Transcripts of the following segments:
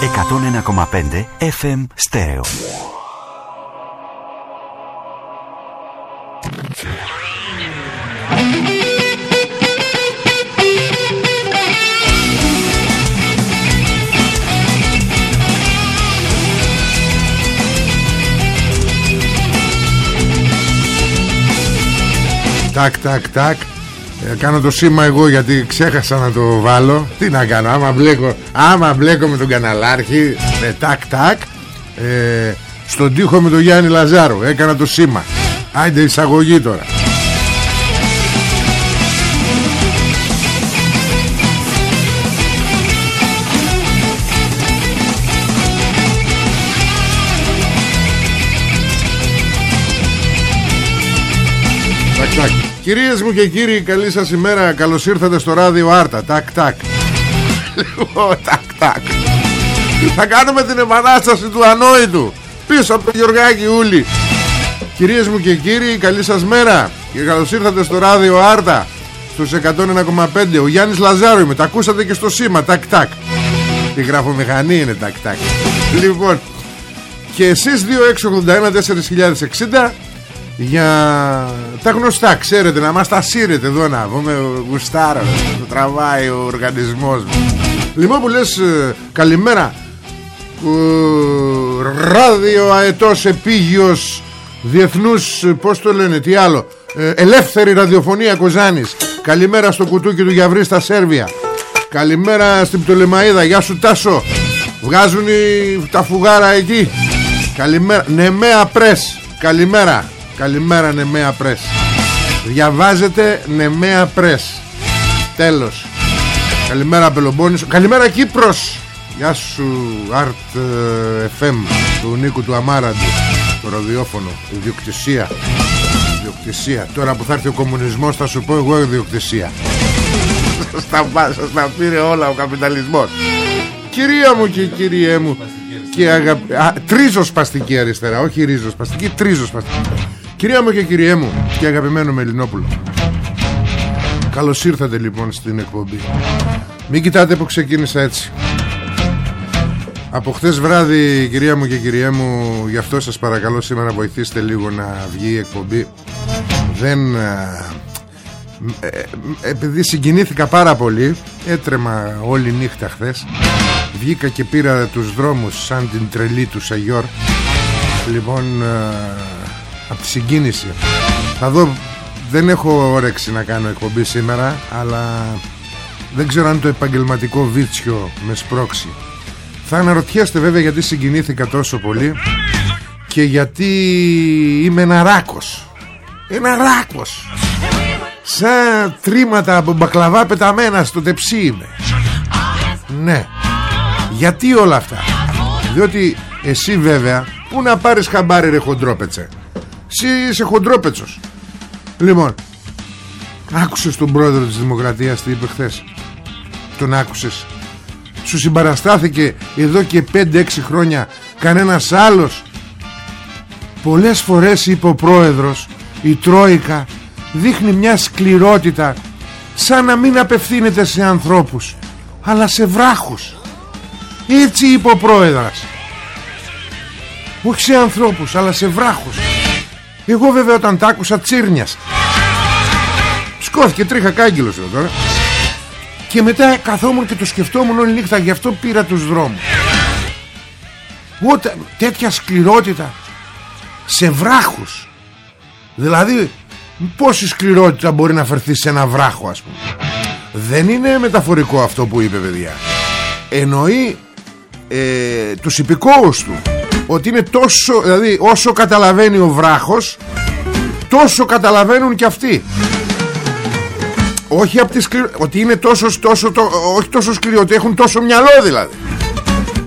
101,5 FM Stereo. Τάκ, τάκ, τάκ. Ε, κάνω το σήμα εγώ γιατί ξέχασα να το βάλω. Τι να κάνω, άμα μπλέκω, άμα μπλέκω με τον καναλάρχη, με τάκ, τάκ. Ε, στον τοίχο με τον Γιάννη Λαζάρου. Έκανα το σήμα. Άιντε εισαγωγή τώρα. Τάκ, τάκ. Κυρίες μου και κύριοι, καλή σας ημέρα. Καλώς ήρθατε στο ράδιο Άρτα. Τάκ, τάκ. Λοιπόν, τάκ, τάκ. Θα κάνουμε την επανάσταση του ανόητου. Πίσω από το Γιωργάκη Ούλη. Κυρίες μου και κύριοι, καλή σας μέρα. Και καλώς ήρθατε στο ράδιο Άρτα. Στους 101,5. Ο Γιάννης Λαζάρου είμαι. Τα ακούσατε και στο σήμα. Τάκ, τάκ. Η γραφομηχανή είναι τάκ, τάκ. Λοιπόν, και εσείς 2681-4060 για τα γνωστά ξέρετε να μας τα σύρετε εδώ να πούμε γουστάρας το τραβάει ο οργανισμός μου λοιπόν που λες ε, καλημέρα. Ε, ράδιο αετός επίγειος διεθνούς ε, πως το λένε τι άλλο ε, ελεύθερη ραδιοφωνία Κοζάνης. Καλημέρα στο κουτούκι του Γιαβρή στα Σέρβια. Καλημέρα στην Πτολεμαίδα γεια σου Τάσο. Βγάζουν οι, τα φουγάρα εκεί. Καλημέρα Νεμέα Πρες καλημέρα Καλημέρα Νεμέα Πρες Διαβάζετε Νεμέα Πρες Τέλος. Καλημέρα Πελομπόννησο Καλημέρα Κύπρος. Γεια σου Art ε, FM Του Νίκου του Αμάραντου. Το ραδιόφωνο Ιδιοκτησία. Ιδιοκτησία. Τώρα που θα έρθει ο κομμουνισμός θα σου πω εγώ ιδιοκτησία. Στα πάσα στα πήρε όλα ο καπιταλισμός. Κυρία μου και κυριέ μου και αγαπη... Α, τρίζοσπαστική αριστερά Όχι ρίζοσπαστική, τρίζοσπαστική Κυρία μου και κυριέ μου και αγαπημένο Μελινόπουλο. Καλώς ήρθατε λοιπόν στην εκπομπή. Μην κοιτάτε που ξεκίνησα έτσι. Από χθες βράδυ κυρία μου και κυριέ μου Γι' αυτό σας παρακαλώ σήμερα βοηθήστε λίγο να βγει η εκπομπή. Δεν... Ε, επειδή συγκινήθηκα πάρα πολύ Έτρεμα όλη νύχτα χθες Βγήκα και πήρα τους δρόμους σαν την τρελή του Σαγιόρ. Λοιπόν από τη συγκίνηση. Θα δω δεν έχω όρεξη να κάνω εκπομπή σήμερα αλλά δεν ξέρω αν το επαγγελματικό βίτσιο με σπρώξει. Θα αναρωτιέστε βέβαια γιατί συγκινήθηκα τόσο πολύ και γιατί είμαι ένα ράκος. Ένα ράκος. Σαν τρίματα από μπακλαβά πεταμένα στο τεψί είμαι. Ναι. Γιατί όλα αυτά. Διότι εσύ βέβαια που να πάρεις χαμπάρι ρε χοντρόπετσε εσύ είσαι χοντρόπετσος. Λοιπόν Άκουσες τον πρόεδρο της Δημοκρατίας Τι είπε χθες; Τον άκουσες. Σου συμπαραστάθηκε εδώ και 5-6 χρόνια Κανένας άλλος; Πολλές φορές είπε ο πρόεδρος Η Τρόικα Δείχνει μια σκληρότητα Σαν να μην απευθύνεται σε ανθρώπους Αλλά σε βράχους. Έτσι είπε ο πρόεδρος όχι σε ανθρώπους αλλά σε βράχους εγώ βέβαια όταν τ' άκουσα τσίρνιας. Σκόθηκε τρίχα κάγκυλος εδώ τώρα. Και μετά καθόμουν και το σκεφτόμουν όλη νύχτα Γι' αυτό πήρα τους δρόμους. Όταν τέτοια σκληρότητα Σε βράχους. Δηλαδή Πόση σκληρότητα μπορεί να φερθεί σε ένα βράχο ας πούμε. Δεν είναι μεταφορικό αυτό που είπε παιδιά. Εννοεί ε, τους υπηκόους του ότι είναι τόσο δηλαδή όσο καταλαβαίνει ο βράχος τόσο καταλαβαίνουν και αυτοί. Όχι από τη σκληρό, ότι είναι τόσο, τόσο, το, όχι τόσο σκληρό ότι έχουν τόσο μυαλό δηλαδή.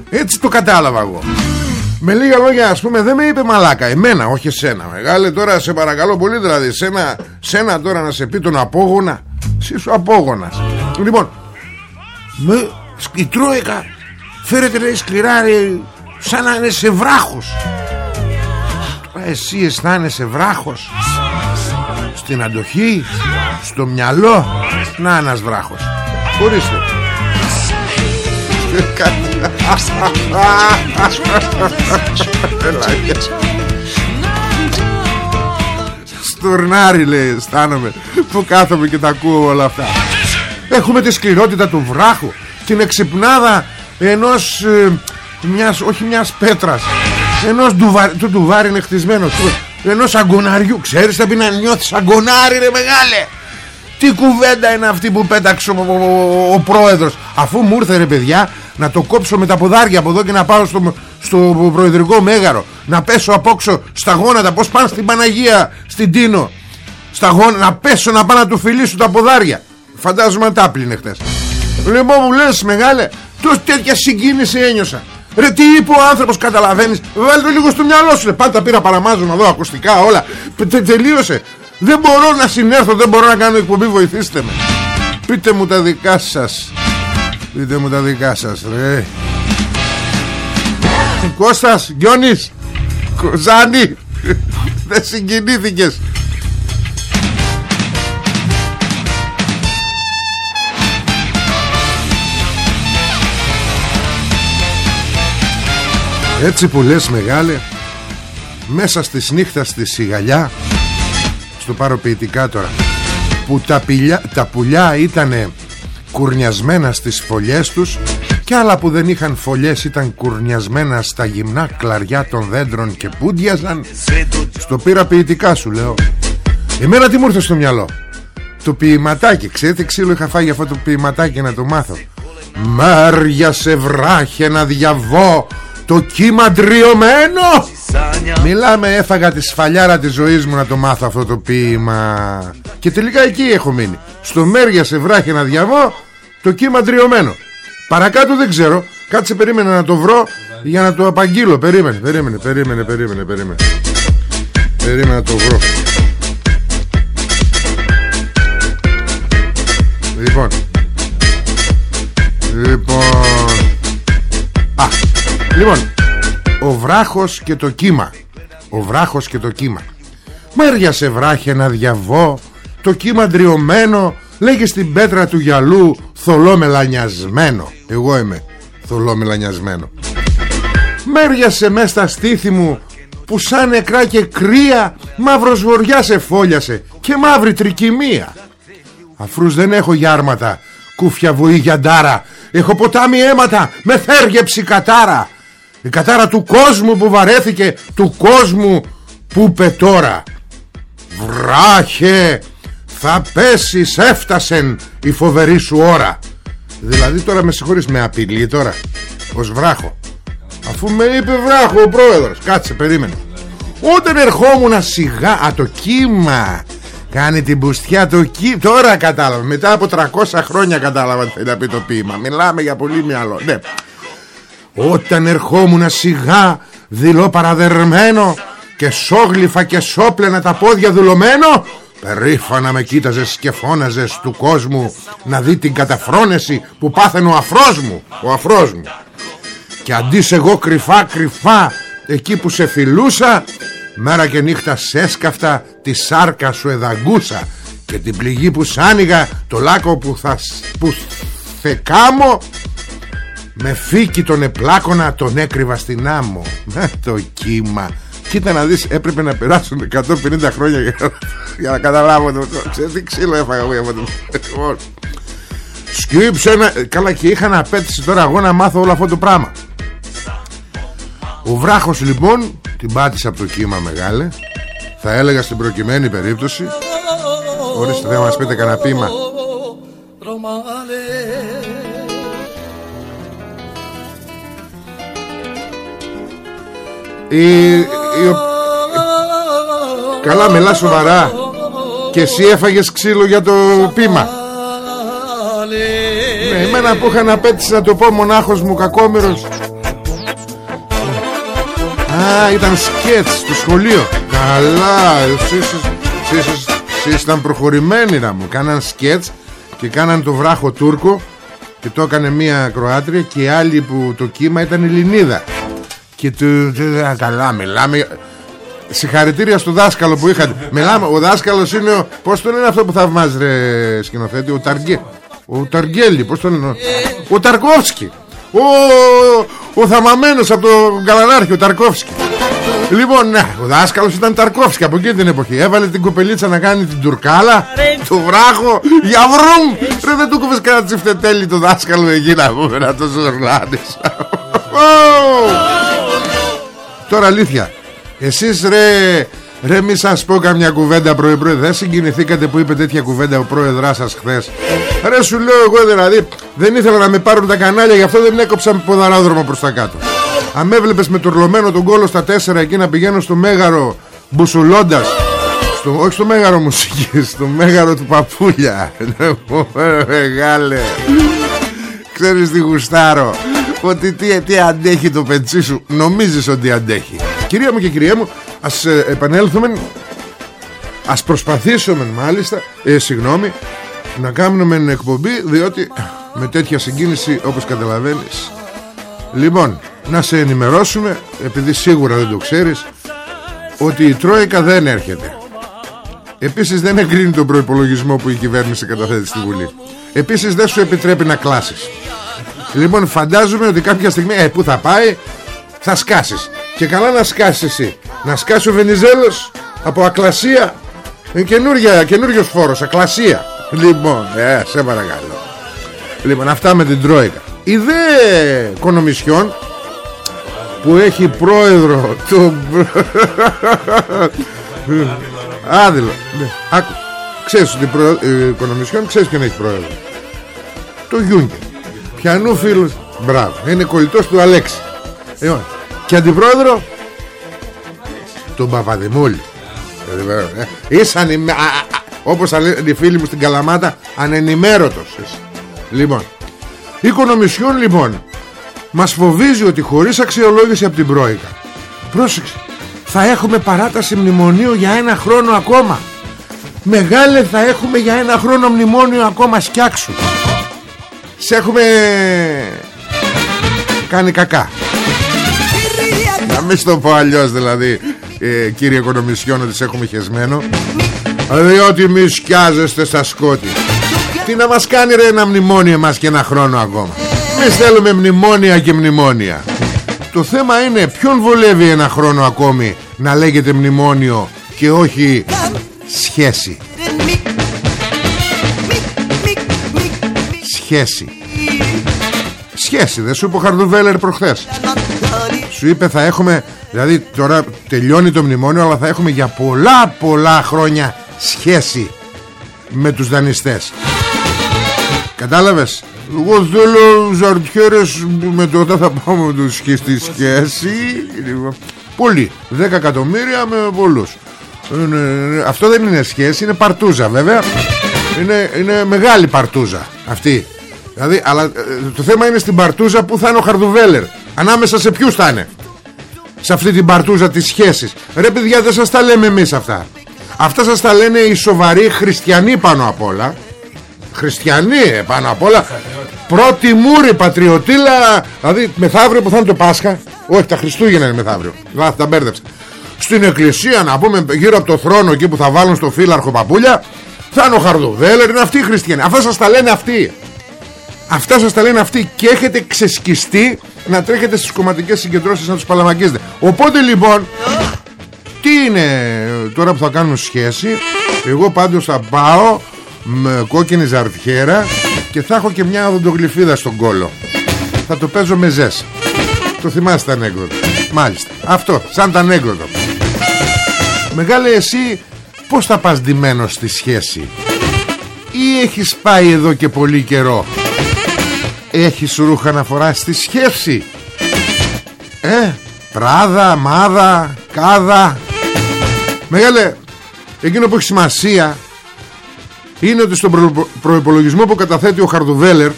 Έτσι το κατάλαβα εγώ. Με λίγα λόγια ας πούμε δεν με είπε μαλάκα Εμένα όχι εσένα. Μεγάλε τώρα σε παρακαλώ πολύ δηλαδή Σένα, σένα τώρα να σε πει τον απόγονα Εσύ σου απόγονας Λοιπόν με, Η Τρόικα Φέρετε λέει σκληρά σαν να είναι σε βράχος. Εσύ αισθάνεσαι βράχος. Στην αντοχή στο μυαλό. Να ένας βράχος. Ορίστε Στουρνάρι λέει αισθάνομαι Που κάθομαι και τα ακούω όλα αυτά. Έχουμε τη σκληρότητα του βράχου Την εξυπνάδα ενός ε, μιας, Όχι μιας πέτρας. Ενός ντουβα, του ντουβάρι είναι χτισμένο Ενός αγκοναριού Ξέρεις θα πει να νιώθεις αγκονάρι ρε μεγάλε. Τι κουβέντα είναι αυτή που πέταξε ο, ο, ο, πρόεδρος. Αφού μου ήρθε ρε παιδιά Να το κόψω με τα ποδάρια από εδώ και να πάω στο, στο προεδρικό μέγαρο. Να πέσω απόξω στα γόνατα. Πως πάνε στην Παναγία Στην Τίνο. Στα γόνατα να πέσω να πάω να του φιλήσω τα ποδάρια. Φαντάζομαι τα πλήνε χτες. Λοιπόν μου λες μεγάλε Τόσο τέτοια συγκίνηση ένιωσα Ρε τι είπε ο άνθρωπος καταλαβαίνεις; Βάλτε το λίγο στο μυαλό σου Πάντα πήρα παραμάζωμα εδώ ακουστικά όλα. Τελείωσε. Δεν μπορώ να συνέρθω Δεν μπορώ να κάνω εκπομπή Βοηθήστε με. Πείτε μου τα δικά σας. Πείτε μου τα δικά σας ρε. Κώστας Γιώνης Κοζάνη Δεν συγκινήθηκες Έτσι που λες μεγάλε Μέσα στις νύχτας στη σιγαλιά Στο πάρω ποιητικά τώρα Που τα, πηλιά, τα πουλιά ήτανε κουρνιασμένα στις φωλιές τους και άλλα που δεν είχαν φωλιές ήταν κουρνιασμένα στα γυμνά κλαριά των δέντρων και πούντιαζαν. Στο πήρα ποιητικά σου λέω. Εμένα τι μου ήρθε στο μυαλό; Το ποιηματάκι Ξέρετε ξύλο είχα φάει αυτό το ποιηματάκι να το μάθω; Μάρια σε βράχε να διαβώ Το κύμα τριωμένο Μιλάμε έφαγα τη σφαλιάρα της ζωής μου να το μάθω αυτό το ποίημα. Και τελικά εκεί έχω μείνει. Στο Μέρια σε βράχε να διαβώ Το κύμα τριωμένο Παρακάτω δεν ξέρω. Κάτσε περίμενε να το βρω Για να το απαγγείλω. Περίμενε, περίμενε, περίμενε, περίμενε Περίμενε, περίμενε να το βρω. Λοιπόν. Λοιπόν. Α, λοιπόν Ο βράχος και το κύμα. Ο βράχος και το κύμα. Μέρια σε βράχε να διαβώ Το κύμα ντριωμένο Λέγε στην πέτρα του γυαλού Θολό μελανιασμένο Εγώ είμαι θολό μελανιασμένο Μέριασε μες στα στήθη μου Που σαν νεκρά και κρύα Μαύρος βοριά σε φόλιασε Και μαύρη τρικυμία. Αφρούς δεν έχω γιάρματα Κούφια βουή γιαντάρα Έχω ποτάμι αίματα Με θέργεψη κατάρα Η κατάρα του κόσμου που βαρέθηκε Του κόσμου που πετώρα Βράχε θα πέσεις έφτασεν η φοβερή σου ώρα. Δηλαδή τώρα με συγχωρείς με απειλή τώρα Ως βράχο. Αφού με είπε βράχο ο πρόεδρος Κάτσε περίμενε. Όταν ερχόμουν σιγά Α το κύμα Κάνει την μπουστιά το κύμα Τώρα κατάλαβα Μετά από 300 χρόνια κατάλαβα Τι θέλει να πει το ποίημα. Μιλάμε για πολύ μυαλό. Ναι Όταν ερχόμουν σιγά Δηλώ παραδερμένο Και σόγλυφα και σόπλαινα τα πόδια δουλωμένο Περήφανα με κοίταζες και φώναζες του κόσμου Να δει την καταφρόνεση που πάθαινε ο αφρός μου Ο αφρός μου. Και αντί εγώ κρυφά κρυφά Εκεί που σε φιλούσα Μέρα και νύχτα σε έσκαφτα Τη σάρκα σου εδαγκούσα Και την πληγή που σ' άνοιγα Το λάκκο που θα που θεκάμω Με φύκη τον επλάκωνα Τον έκρυβα στην άμμο. Με το κύμα. Κοίτα να δεις έπρεπε να περάσουν 150 χρόνια για, για να καταλάβω το Ξέρετε τι ξύλο έφαγα εγώ από το λοιπόν, Σκύψε ένα Καλά και είχα να απέτηση τώρα εγώ να μάθω όλο αυτό το πράγμα. Ο βράχος λοιπόν Την πάτησε από το κύμα μεγάλε. Θα έλεγα στην προκειμένη περίπτωση. Ορίστε θα μας πείτε κανένα πείμα η, η, Καλά μιλά σοβαρά. Και εσύ έφαγες ξύλο για το πείμα. Ναι εμένα που είχα να πέτυσει να το πω μονάχος μου κακόμερος Α ήταν σκέτς στο σχολείο. Καλά εσείς, εσείς, εσείς ήταν προχωρημένοι να μου. Κάναν σκέτς και κάναν το βράχο Τούρκο Και το έκανε μία Κροάτρια Και η άλλη που το κύμα ήταν Ελληνίδα Και του, καλά μιλάμε Συγχαρητήρια στο δάσκαλο που είχατε. Μιλάμε, ο δάσκαλος είναι ο. Πώς το λένε αυτό που θαυμάζει, ρε σκηνοθέτη, ο Ταργέ. Ο Ταργέλη, πώς το λένε. Ο Ταρκόφσκι. Ο, ο θαμαμένος από το Καλανάρχη, ο Ταρκόφσκι. Λοιπόν, ναι, ο δάσκαλος ήταν Ταρκόφσκι από εκείνη την εποχή. Έβαλε την κοπελίτσα να κάνει την τουρκάλα, το βράχο, για βρούμ. Ρε δεν του κόβες κανένα τσιφτετέλι το δάσκαλο εκεί να πούμε να το ζορλάνεις. Τώρα αλήθεια, εσείς ρε Ρε μη σας πω καμιά κουβέντα πρωί πρωί Δεν συγκινηθήκατε που είπε τέτοια κουβέντα ο πρόεδράς σας χθες. Ρε σου λέω εγώ δηλαδή Δεν ήθελα να με πάρουν τα κανάλια Γι' αυτό δεν έκοψα ποδαράδρομο προς τα κάτω. Αν με έβλεπες με τουρλωμένο τον κόλο στα τέσσερα Εκεί να πηγαίνω στο μέγαρο Μπουσουλώντας στο, όχι στο μέγαρο μουσικής, στο μέγαρο του παπούλια Μεγάλε. Ξέρεις τι γουστάρω Ότι τι, τι αντέχει το πετσί σου. Νομίζεις ότι αντέχει. Κυρία μου και κυρία μου Ας ε, επανέλθουμε. Ας προσπαθήσουμε μάλιστα. Ε, Συγγνώμη Να κάνουμε εκπομπή Διότι με τέτοια συγκίνηση Όπως καταλαβαίνεις. Λοιπόν να σε ενημερώσουμε Επειδή σίγουρα δεν το ξέρεις Ότι η Τρόικα δεν έρχεται. Επίσης δεν εγκρίνει τον προϋπολογισμό Που η κυβέρνηση καταθέτει στη Βουλή. Επίσης δεν σου επιτρέπει να κλάσεις Λοιπόν φαντάζομαι ότι κάποια στιγμή Ε που θα πάει θα σκάσεις. Και καλά να σκάσεις εσύ. Να σκάσει ο Βενιζέλος από ακλασία. Είναι καινούργια, καινούριος φόρος Ακλασία. Λοιπόν ε, σε παρακαλώ. Λοιπόν αυτά με την Τρόικα. Η δε Κονομισιόν Που έχει πρόεδρο Το Άδειλο. Ναι. Άκου. Ξέρεις ότι η Οικονομισιόν Ξέρεις ποιον έχει πρόεδρο. Το Γιούγκερ Πιανού φίλους. Μπράβο. Είναι κολλητός του Αλέξη. Λοιπόν και αντιπρόεδρο; Τον Παπαδημούλη. Ε, Είσαι ανημέ... Όπως λένε οι φίλοι μου στην Καλαμάτα Ανενημέρωτος Λοιπόν Η Οικονομισιόν λοιπόν Μας φοβίζει ότι χωρίς αξιολόγηση από την Πρόικα Πρόσεξε Θα έχουμε παράταση μνημονίου για ένα χρόνο ακόμα. Μεγάλε θα έχουμε για ένα χρόνο μνημόνιο ακόμα σκιάξου Σε έχουμε κάνει κακά. Να μην στο πω αλλιώς δηλαδή ε, Κύριε Οικονομισιόν ότι σε έχουμε χεσμένο. Διότι μη σκιάζεστε στα σκότη. Τι να μας κάνει ρε ένα μνημόνιο μας και ένα χρόνο ακόμα. Εμείς θέλουμε μνημόνια και μνημόνια. Το θέμα είναι ποιον βολεύει ένα χρόνο ακόμη Να λέγεται μνημόνιο και όχι σχέση Σχέση. Σχέση δεν σου είπε ο Χαρδουβέλερ προχθές. Σου είπε θα έχουμε Δηλαδή τώρα τελειώνει το μνημόνιο Αλλά θα έχουμε για πολλά πολλά χρόνια Σχέση Με τους δανειστές. Κατάλαβες; Εγώ θέλω ζαρτιέρες Με το θα πάμε με τους στη σχέση. Πολύ. 10 εκατομμύρια με πολλούς. Αυτό δεν είναι σχέση Είναι παρτούζα βέβαια. Είναι, είναι μεγάλη παρτούζα Αυτή Δηλαδή, αλλά ε, το θέμα είναι στην παρτούζα που θα είναι ο Χαρδουβέλερ. Ανάμεσα σε ποιους θα είναι; Σε αυτή την παρτούζα της σχέσης. Ρε παιδιά δεν σας τα λέμε εμείς αυτά. Αυτά σας τα λένε οι σοβαροί χριστιανοί πάνω απ' όλα. Χριστιανοί ε, πάνω απ' όλα. Πρώτη μούρη πατριωτήλα. Δηλαδή μεθαύριο που θα είναι το Πάσχα. Όχι τα Χριστούγεννα είναι μεθαύριο. Λάθη τα μπέρδεψα. Στην εκκλησία να πούμε γύρω από το θρόνο Εκεί που θα βάλουν στο φύλαρχο παπούλια Θα είναι ο Χαρδουβέλερ Είναι αυτοί οι χριστιανοί. Αυτά σας τα λένε αυτοί Αυτά σας τα λένε αυτοί και έχετε ξεσκιστεί να τρέχετε στις κομματικές συγκεντρώσεις να τους παλαμακίζετε. Οπότε λοιπόν, τι είναι τώρα που θα κάνουμε σχέση, εγώ πάντως θα πάω με κόκκινη ζαρτιέρα και θα έχω και μια οδοντογλυφίδα στον κόλο. Θα το παίζω με ζες. Το θυμάστε ανέκδοτο. Μάλιστα. Αυτό, σαν τα ανέκδοτο. Μεγάλε εσύ πώς θα πας ντυμένος στη σχέση; Ή έχεις πάει εδώ και πολύ καιρό; Έχεις ρούχα να φοράς στη σχέση Ε Πράδα, μάδα, κάδα. Μεγάλε Εκείνο που έχει σημασία Είναι ότι στον προ, προϋπολογισμό που καταθέτει ο Χαρδουβέλερ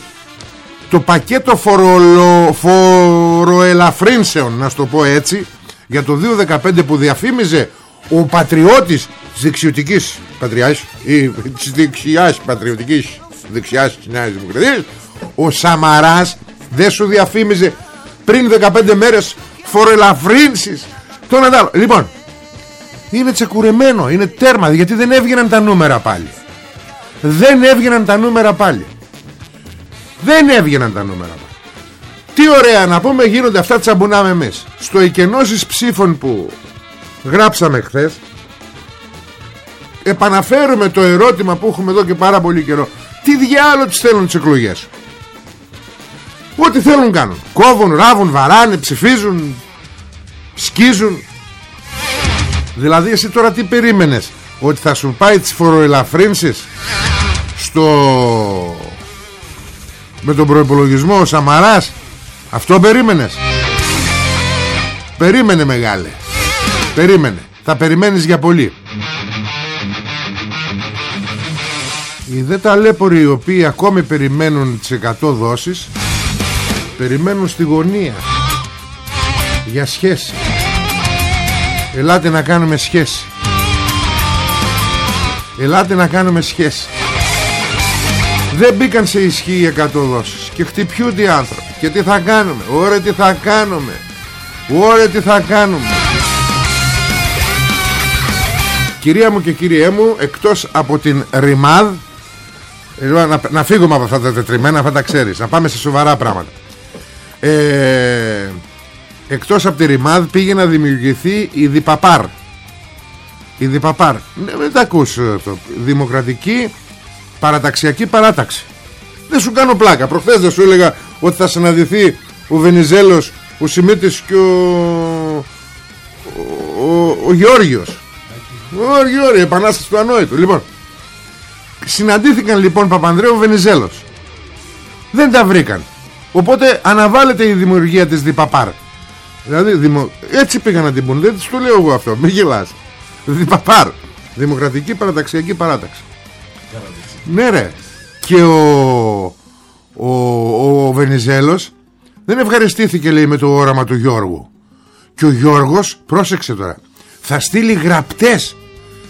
Το πακέτο φορολο, φοροελαφρύνσεων Να στο πω έτσι Για το 2015 που διαφήμιζε Ο πατριώτης της δεξιωτικής πατριάς Ή της δεξιάς πατριωτικής Δεξιάς της Νέας Δημοκρατίας ο Σαμαράς δεν σου διαφήμιζε πριν 15 μέρες φορελαφρύνσεις. Τον αντάλλο λοιπόν είναι τσεκουρεμένο είναι τέρμα γιατί δεν έβγαιναν τα νούμερα πάλι. Δεν έβγαιναν τα νούμερα πάλι. Δεν έβγαιναν τα νούμερα πάλι. Τι ωραία να πούμε γίνονται αυτά τσαμπουνάμε εμείς. Στο εκενώσεις ψήφων που γράψαμε χθες Επαναφέρουμε το ερώτημα που έχουμε εδώ και πάρα πολύ καιρό. Τι διάλογο τις θέλουν τις εκλογές; Ό,τι θέλουν κάνουν. Κόβουν, ράβουν, βαράνε, ψηφίζουν Σκίζουν. Δηλαδή εσύ τώρα τι περίμενες Ότι θα σου πάει τις φοροελαφρύνσεις Στο Με τον προϋπολογισμό ο Σαμαράς; Αυτό περίμενες; Περίμενε μεγάλε. Περίμενε. Θα περιμένεις για πολύ. Οι δε ταλέποροι οι οποίοι ακόμη περιμένουν τις 100 δόσεις Περιμένουν στη γωνία Για σχέση. Ελάτε να κάνουμε σχέση. Ελάτε να κάνουμε σχέση. Δεν μπήκαν σε ισχύ οι 100 δόσεις Και χτυπιούνται οι άνθρωποι. Και τι θα κάνουμε; Ωραία τι θα κάνουμε; Ωραία τι θα κάνουμε; Κυρία μου και κύριέ μου Εκτός από την Ρημάδ να, να φύγουμε από αυτά τα τετριμένα Αυτά τα ξέρεις. Να πάμε σε σοβαρά πράγματα ε, Εκτός από τη Ρημάδ πήγε να δημιουργηθεί η Διπαπάρ. Η Διπαπάρ. Ναι, Δεν τα ακούς αυτό. Δημοκρατική Παραταξιακή παράταξη. Δεν σου κάνω πλάκα. Προχθές δεν σου έλεγα ότι θα συναντηθεί Ο Βενιζέλος Ο Σιμίτης και ο Ο, ο, ο Γεώργιος. Ο Γεώργιος Επανάσταση του Ανόητου. Λοιπόν Συναντήθηκαν λοιπόν Παπανδρέου Βενιζέλος. Δεν τα βρήκαν Οπότε αναβάλλεται η δημιουργία της Διπαπάρ Δηλαδή δημο... έτσι πήγαν να την πούν Δεν το λέω εγώ αυτό. Μην γελάς. Διπαπάρ Δημοκρατική παραταξιακή παράταξη. Ναι ρε. Και ο Ο, ο, ο Βενιζέλος Δεν ευχαριστήθηκε λέει με το όραμα του Γιώργου. Και ο Γιώργος Πρόσεξε τώρα Θα στείλει γραπτές.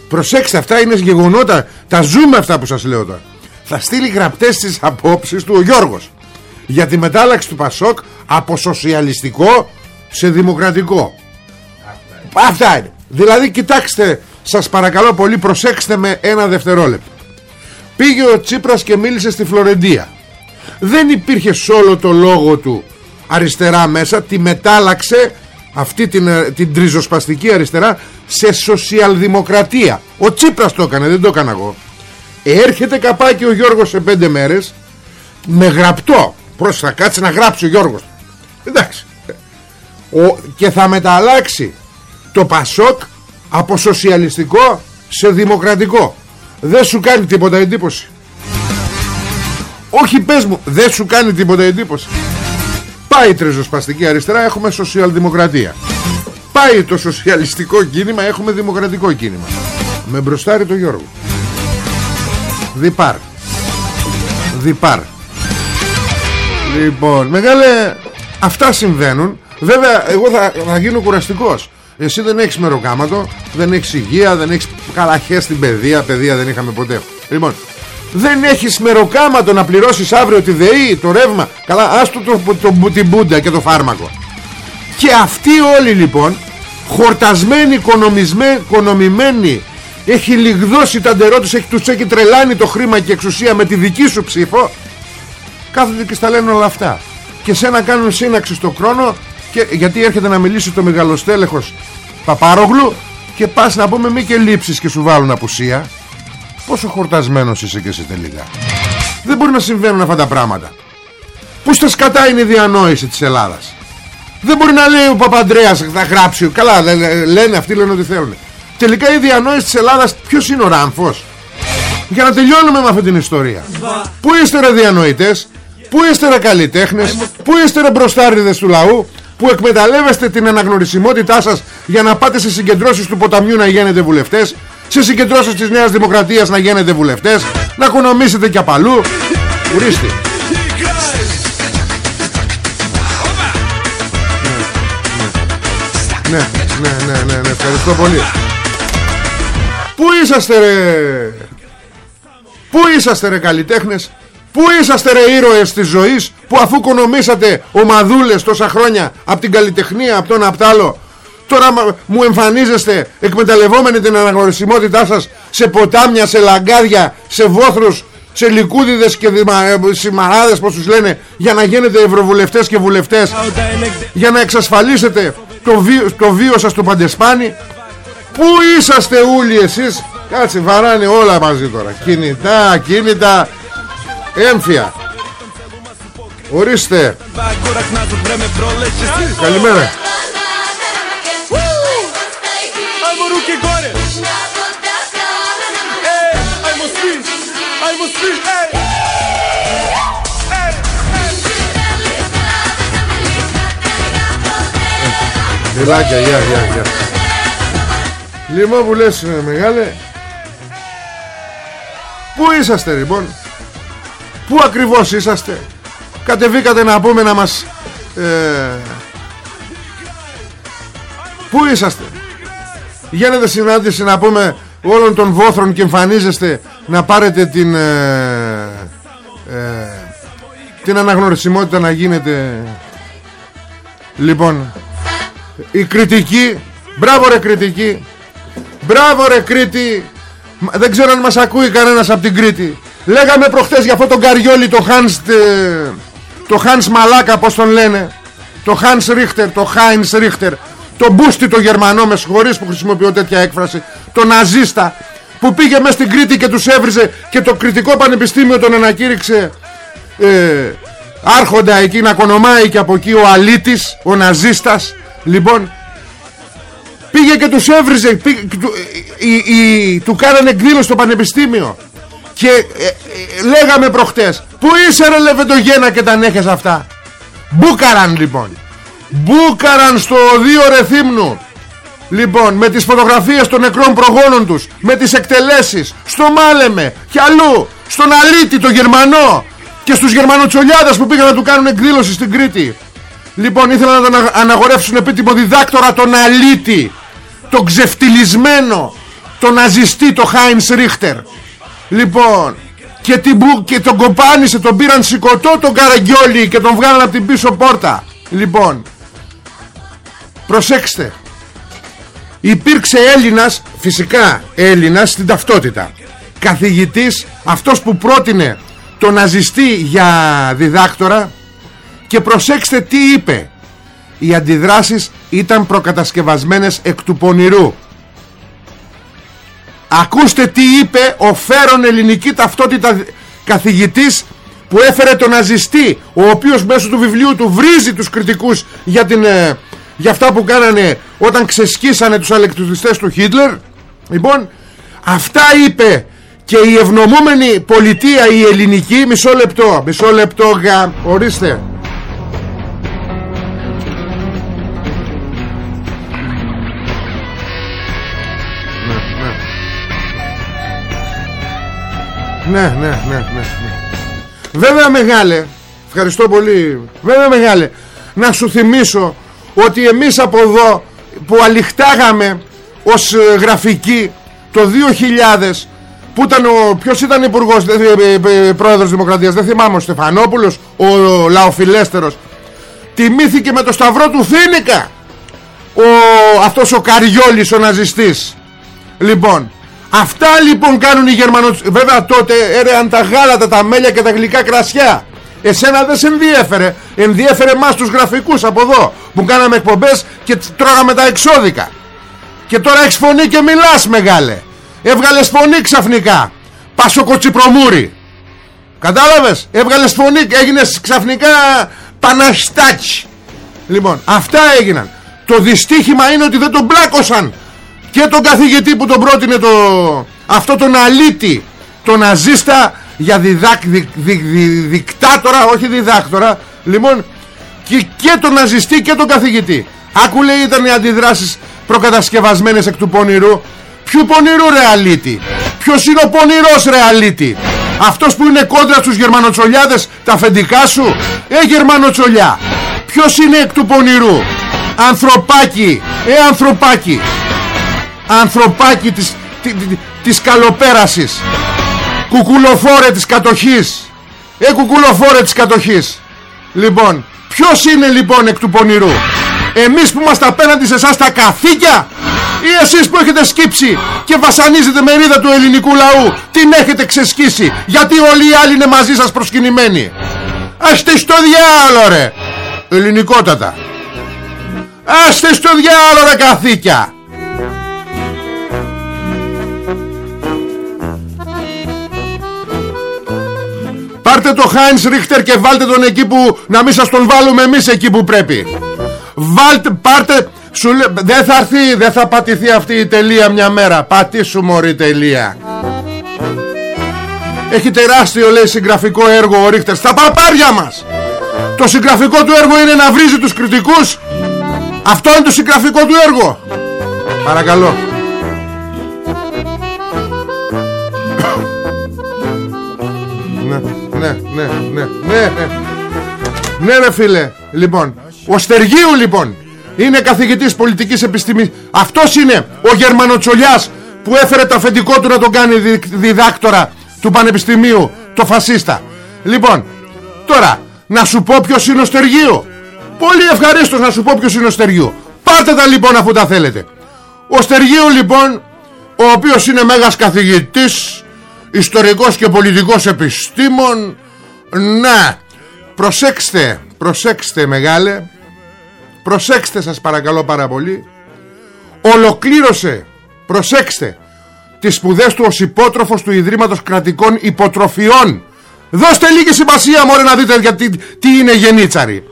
Προσέξτε αυτά είναι γεγονότα. Τα ζούμε αυτά που σας λέω τώρα. Θα στείλει γραπτές τις απόψεις του ο Γιώργος Για τη μετάλλαξη του Πασόκ Από σοσιαλιστικό σε δημοκρατικό. Αυτά, αυτά είναι. Δηλαδή κοιτάξτε Σας παρακαλώ πολύ προσέξτε με ένα δευτερόλεπτο. Πήγε ο Τσίπρας και μίλησε στη Φλωρεντία. Δεν υπήρχε σε όλο το λόγο του Αριστερά μέσα Τη μετάλλαξε αυτή την, ε, την τριζοσπαστική αριστερά σε σοσιαλδημοκρατία. Ο Τσίπρας το έκανε δεν το έκανα εγώ. Έρχεται καπάκι ο Γιώργος σε πέντε μέρες με γραπτό προς θα κάτσει να γράψει ο Γιώργος. Εντάξει. Ο, και θα μεταλλάξει το Πασόκ από σοσιαλιστικό σε δημοκρατικό. Δεν σου κάνει τίποτα εντύπωση. Όχι πες μου δεν σου κάνει τίποτα εντύπωση. Πάει η τριζοσπαστική αριστερά Έχουμε σοσιαλδημοκρατία. Πάει το σοσιαλιστικό κίνημα Έχουμε δημοκρατικό κίνημα. Με μπροστάρι το Γιώργο. Διπάρ. Διπάρ Λοιπόν Μεγάλε Αυτά συμβαίνουν. Βέβαια εγώ θα, θα γίνω κουραστικός. Εσύ δεν έχεις μεροκάματο Δεν έχεις υγεία Δεν έχεις καλαχές στην παιδεία Παιδεία δεν είχαμε ποτέ. Λοιπόν δεν έχεις μεροκάματο να πληρώσεις αύριο τη ΔΕΗ, το ρεύμα. Καλά άστο το, το, το, την μπούντα και το φάρμακο. Και αυτοί όλοι λοιπόν Χορτασμένοι, οικονομημένοι Έχει λιγδώσει τα ντερό τους έχει, Τους έχει τρελάνει το χρήμα και εξουσία με τη δική σου ψήφο Κάθονται και στα λένε όλα αυτά. Και σε να κάνουν σύναξη στο χρόνο και, Γιατί έρχεται να μιλήσει το μεγαλοστέλεχος Παπάρογλου Και πας να πούμε μη και λείψεις και σου βάλουν απουσία. Πόσο χορτασμένος είσαι και εσύ τελικά. Δεν μπορεί να συμβαίνουν αυτά τα πράγματα. Πού στα σκατά είναι η διανόηση της Ελλάδας; Δεν μπορεί να λέει ο Παπαντρέας Θα γράψει. Καλά λένε αυτοί λένε ότι θέλουν. Τελικά η διανόηση της Ελλάδας Ποιος είναι ο Ράμφος; Για να τελειώνουμε με αυτή την ιστορία. Πού είστε ρε διανοητές; Πού είστε ρε καλλιτέχνες; Πού είστε ρε μπροστάριδες του λαού που εκμεταλλεύεστε την αναγνωρισιμότητά σας για να πάτε σε συγκεντρώσεις του ποταμιού να γίνετε βουλευτές σε συγκεντρώσεις της Νέας Δημοκρατίας να γίνετε βουλευτές να οικονομήσετε και απαλού Ορίστε. Ναι, ναι, ναι, ναι, ναι, ευχαριστώ πολύ. Πού είσαστε ρε; Πού είσαστε ρε καλλιτέχνες; Πού είσαστε ρε ήρωες της ζωής Που αφού οικονομήσατε ομαδούλες τόσα χρόνια Από την καλλιτεχνία, από τον απτάλο Τώρα μου εμφανίζεστε εκμεταλλευόμενοι την αναγνωρισιμότητά σας σε ποτάμια, σε λαγκάδια, σε βόθρους τσελικούδιδες και ε, σημαράδες πως τους λένε για να γίνετε ευρωβουλευτές και βουλευτές για να εξασφαλίσετε το βίο, το βίο σας το παντεσπάνι. Πού είσαστε όλοι εσείς; Κάτσε βαράνε όλα μαζί τώρα. Κινητά, κίνητα Έμφυα. Ορίστε. Καλημέρα. Μιλάκια, γεια, γεια, γεια. Λοιπόν που λες ε, μεγάλε. Πού είσαστε λοιπόν; Πού ακριβώς είσαστε; Κατεβήκατε να πούμε να μας ε, Πού είσαστε; Γίνετε συνάντηση να πούμε Όλων των βόθρων και εμφανίζεστε Να πάρετε την ε, ε, Την αναγνωρισιμότητα να γίνετε. Λοιπόν Η κριτική Μπράβο ρε κριτική Μπράβο ρε Κρήτη. Δεν ξέρω αν μας ακούει κανένας από την Κρήτη Λέγαμε προχθές για αυτό τον Καριόλι Το Hans Το Hans Μαλάκα πως τον λένε Το Hans Richter Το Heinz Richter Το Μπούστι το Γερμανό Με συγχωρείς που χρησιμοποιώ τέτοια έκφραση Το Ναζίστα Που πήγε μέσα στην Κρήτη και τους έβριζε Και το κριτικό πανεπιστήμιο τον ανακήρυξε ε, Άρχοντα εκεί να κονομάει Και από εκεί ο Αλίτης Ο Ναζίστας Λοιπόν Πήγε και τους έβριζε πήγε, του, η, του κάνανε εκδήλωση στο πανεπιστήμιο Και ε, ε, λέγαμε προχτές Πού είσαι ρε Λεβεντογένα και τα νέχες αυτά; Μπούκαραν λοιπόν. Μπούκαραν στο δύο ρεθύμνου Λοιπόν με τις φωτογραφίες των νεκρών προγόνων τους Με τις εκτελέσεις Στο Μάλεμε και αλλού Στον Αλίτη το Γερμανό Και στους Γερμανοτσολιάδες που πήγαν να του κάνουν εκδήλωση στην Κρήτη. Λοιπόν ήθελαν να τον αναγορεύσουν επίτιμο διδάκτορα τον Αλίτη τον ξεφτυλισμένο τον ναζιστή το Χάινς Ρίχτερ λοιπόν και, την, και τον κοπάνισε τον πήραν σηκωτό τον Καραγκιόλι και τον βγάλαν από την πίσω πόρτα. Λοιπόν προσέξτε. Υπήρξε Έλληνας φυσικά Έλληνας στην ταυτότητα. Καθηγητής αυτός που πρότεινε τον ναζιστή για διδάκτορα και προσέξτε τι είπε. Οι αντιδράσεις ήταν προκατασκευασμένες εκ του πονηρού Ακούστε τι είπε ο φέρον ελληνική ταυτότητα καθηγητής που έφερε τον ναζιστή ο οποίος μέσω του βιβλίου του βρίζει τους κριτικούς για, την, ε, για αυτά που κάνανε όταν ξεσκίσανε τους αλεκτριστές του Χίτλερ. Λοιπόν αυτά είπε και η ευνομούμενη πολιτεία η ελληνική. Μισό λεπτό μισό λεπτό γα, ορίστε Ναι, ναι, ναι, ναι, ναι. Βέβαια μεγάλε Ευχαριστώ πολύ. Βέβαια μεγάλε Να σου θυμίσω ότι εμείς από εδώ Που αληχτάγαμε Ως ε, γραφική Το 2000 Που ήταν ο, ποιος ήταν υπουργός ε, ε, Πρόεδρος Δημοκρατίας Δεν θυμάμαι ο Στεφανόπουλος Ο Λαοφιλέστερος Τιμήθηκε με το σταυρό του Θήνικα. Ο, Αυτός ο Καριόλης ο ναζιστής. Λοιπόν Αυτά λοιπόν κάνουν οι Γερμανοί Βέβαια τότε έρεαν τα γάλατα, τα μέλια και τα γλυκά κρασιά Εσένα δεν σε ενδιέφερε. Ενδιέφερε εμάς τους γραφικούς από εδώ Που κάναμε εκπομπές και τρώγαμε τα εξώδικα. Και τώρα έχεις φωνή και μιλάς μεγάλε. Έβγαλες φωνή ξαφνικά. Πασοκοτσιπρομούρι Κατάλαβες; Έβγαλες φωνή και έγινες ξαφνικά Παναστάτσι Λοιπόν αυτά έγιναν. Το δυστύχημα είναι ότι δεν τον πλάκωσαν και τον καθηγητή που τον πρότεινε το, αυτό τον αλήτη τον ναζίστα για διδάκ, δικτάτορα όχι διδάκτορα λοιπόν και, και τον ναζιστή και τον καθηγητή. Άκου λέει ήταν οι αντιδράσεις προκατασκευασμένες εκ του πονηρού. Ποιου πονηρού ρε αλήτη; Ποιος είναι ο πονηρός ρε αλήτη; Αυτός που είναι κόντρα στους γερμανοτσολιάδες Τα αφεντικά σου; Ε γερμανοτσολιά Ποιος είναι εκ του πονηρού; Ανθρωπάκι Ε ανθρωπάκι ανθρωπάκι της, της, της καλοπέρασης. Κουκουλοφόρε της κατοχής. Ε κουκουλοφόρε της κατοχής. Λοιπόν ποιος είναι λοιπόν εκ του πονηρού; Εμείς που είμαστε απέναντι σε εσάς τα καθήκια ή εσείς που έχετε σκύψει και βασανίζετε μερίδα του ελληνικού λαού την έχετε ξεσκίσει γιατί όλοι οι άλλοι είναι μαζί σας προσκυνημένοι. Άστε στο διάλο ρε Ελληνικότατα. Άστε στο διάλο ρε καθήκια Πάρτε το Χάινς Ρίχτερ και βάλτε τον εκεί που Να μην σας τον βάλουμε εμείς εκεί που πρέπει. Βάλτε, πάρτε σου Δεν θα έρθει, δεν θα πατηθεί αυτή η τελεία μια μέρα. Πατήσου μωρή τελεία. Έχει τεράστιο λέει συγγραφικό έργο ο Ρίχτερ Στα παπάρια μας. Το συγγραφικό του έργο είναι να βρίζει τους κριτικούς. Αυτό είναι το συγγραφικό του έργο. Παρακαλώ ναι, ναι, ναι, ναι, ναι, ναι. Ναι ρε φίλε. Λοιπόν Ο Στεργίου λοιπόν Είναι καθηγητής πολιτικής επιστήμης Αυτός είναι ο Γερμανοτσολιάς Που έφερε το αφεντικό του να τον κάνει διδάκτορα Του πανεπιστημίου Το φασίστα. Λοιπόν Τώρα να σου πω ποιος είναι ο Στεργίου. Πολύ ευχαρίστως να σου πω ποιος είναι ο Στεργίου. Πάτε τα λοιπόν αφού τα θέλετε. Ο Στεργίου λοιπόν Ο οποίος είναι μέγας καθηγητής Ιστορικός και πολιτικός επιστήμων Ναι Προσέξτε Προσέξτε μεγάλε Προσέξτε σας παρακαλώ πάρα πολύ. Ολοκλήρωσε Προσέξτε Τις σπουδές του ως υπότροφος του Ιδρύματος Κρατικών Υποτροφιών. Δώστε λίγη σημασία μωρέ να δείτε γιατί, τι είναι γενίτσαρη.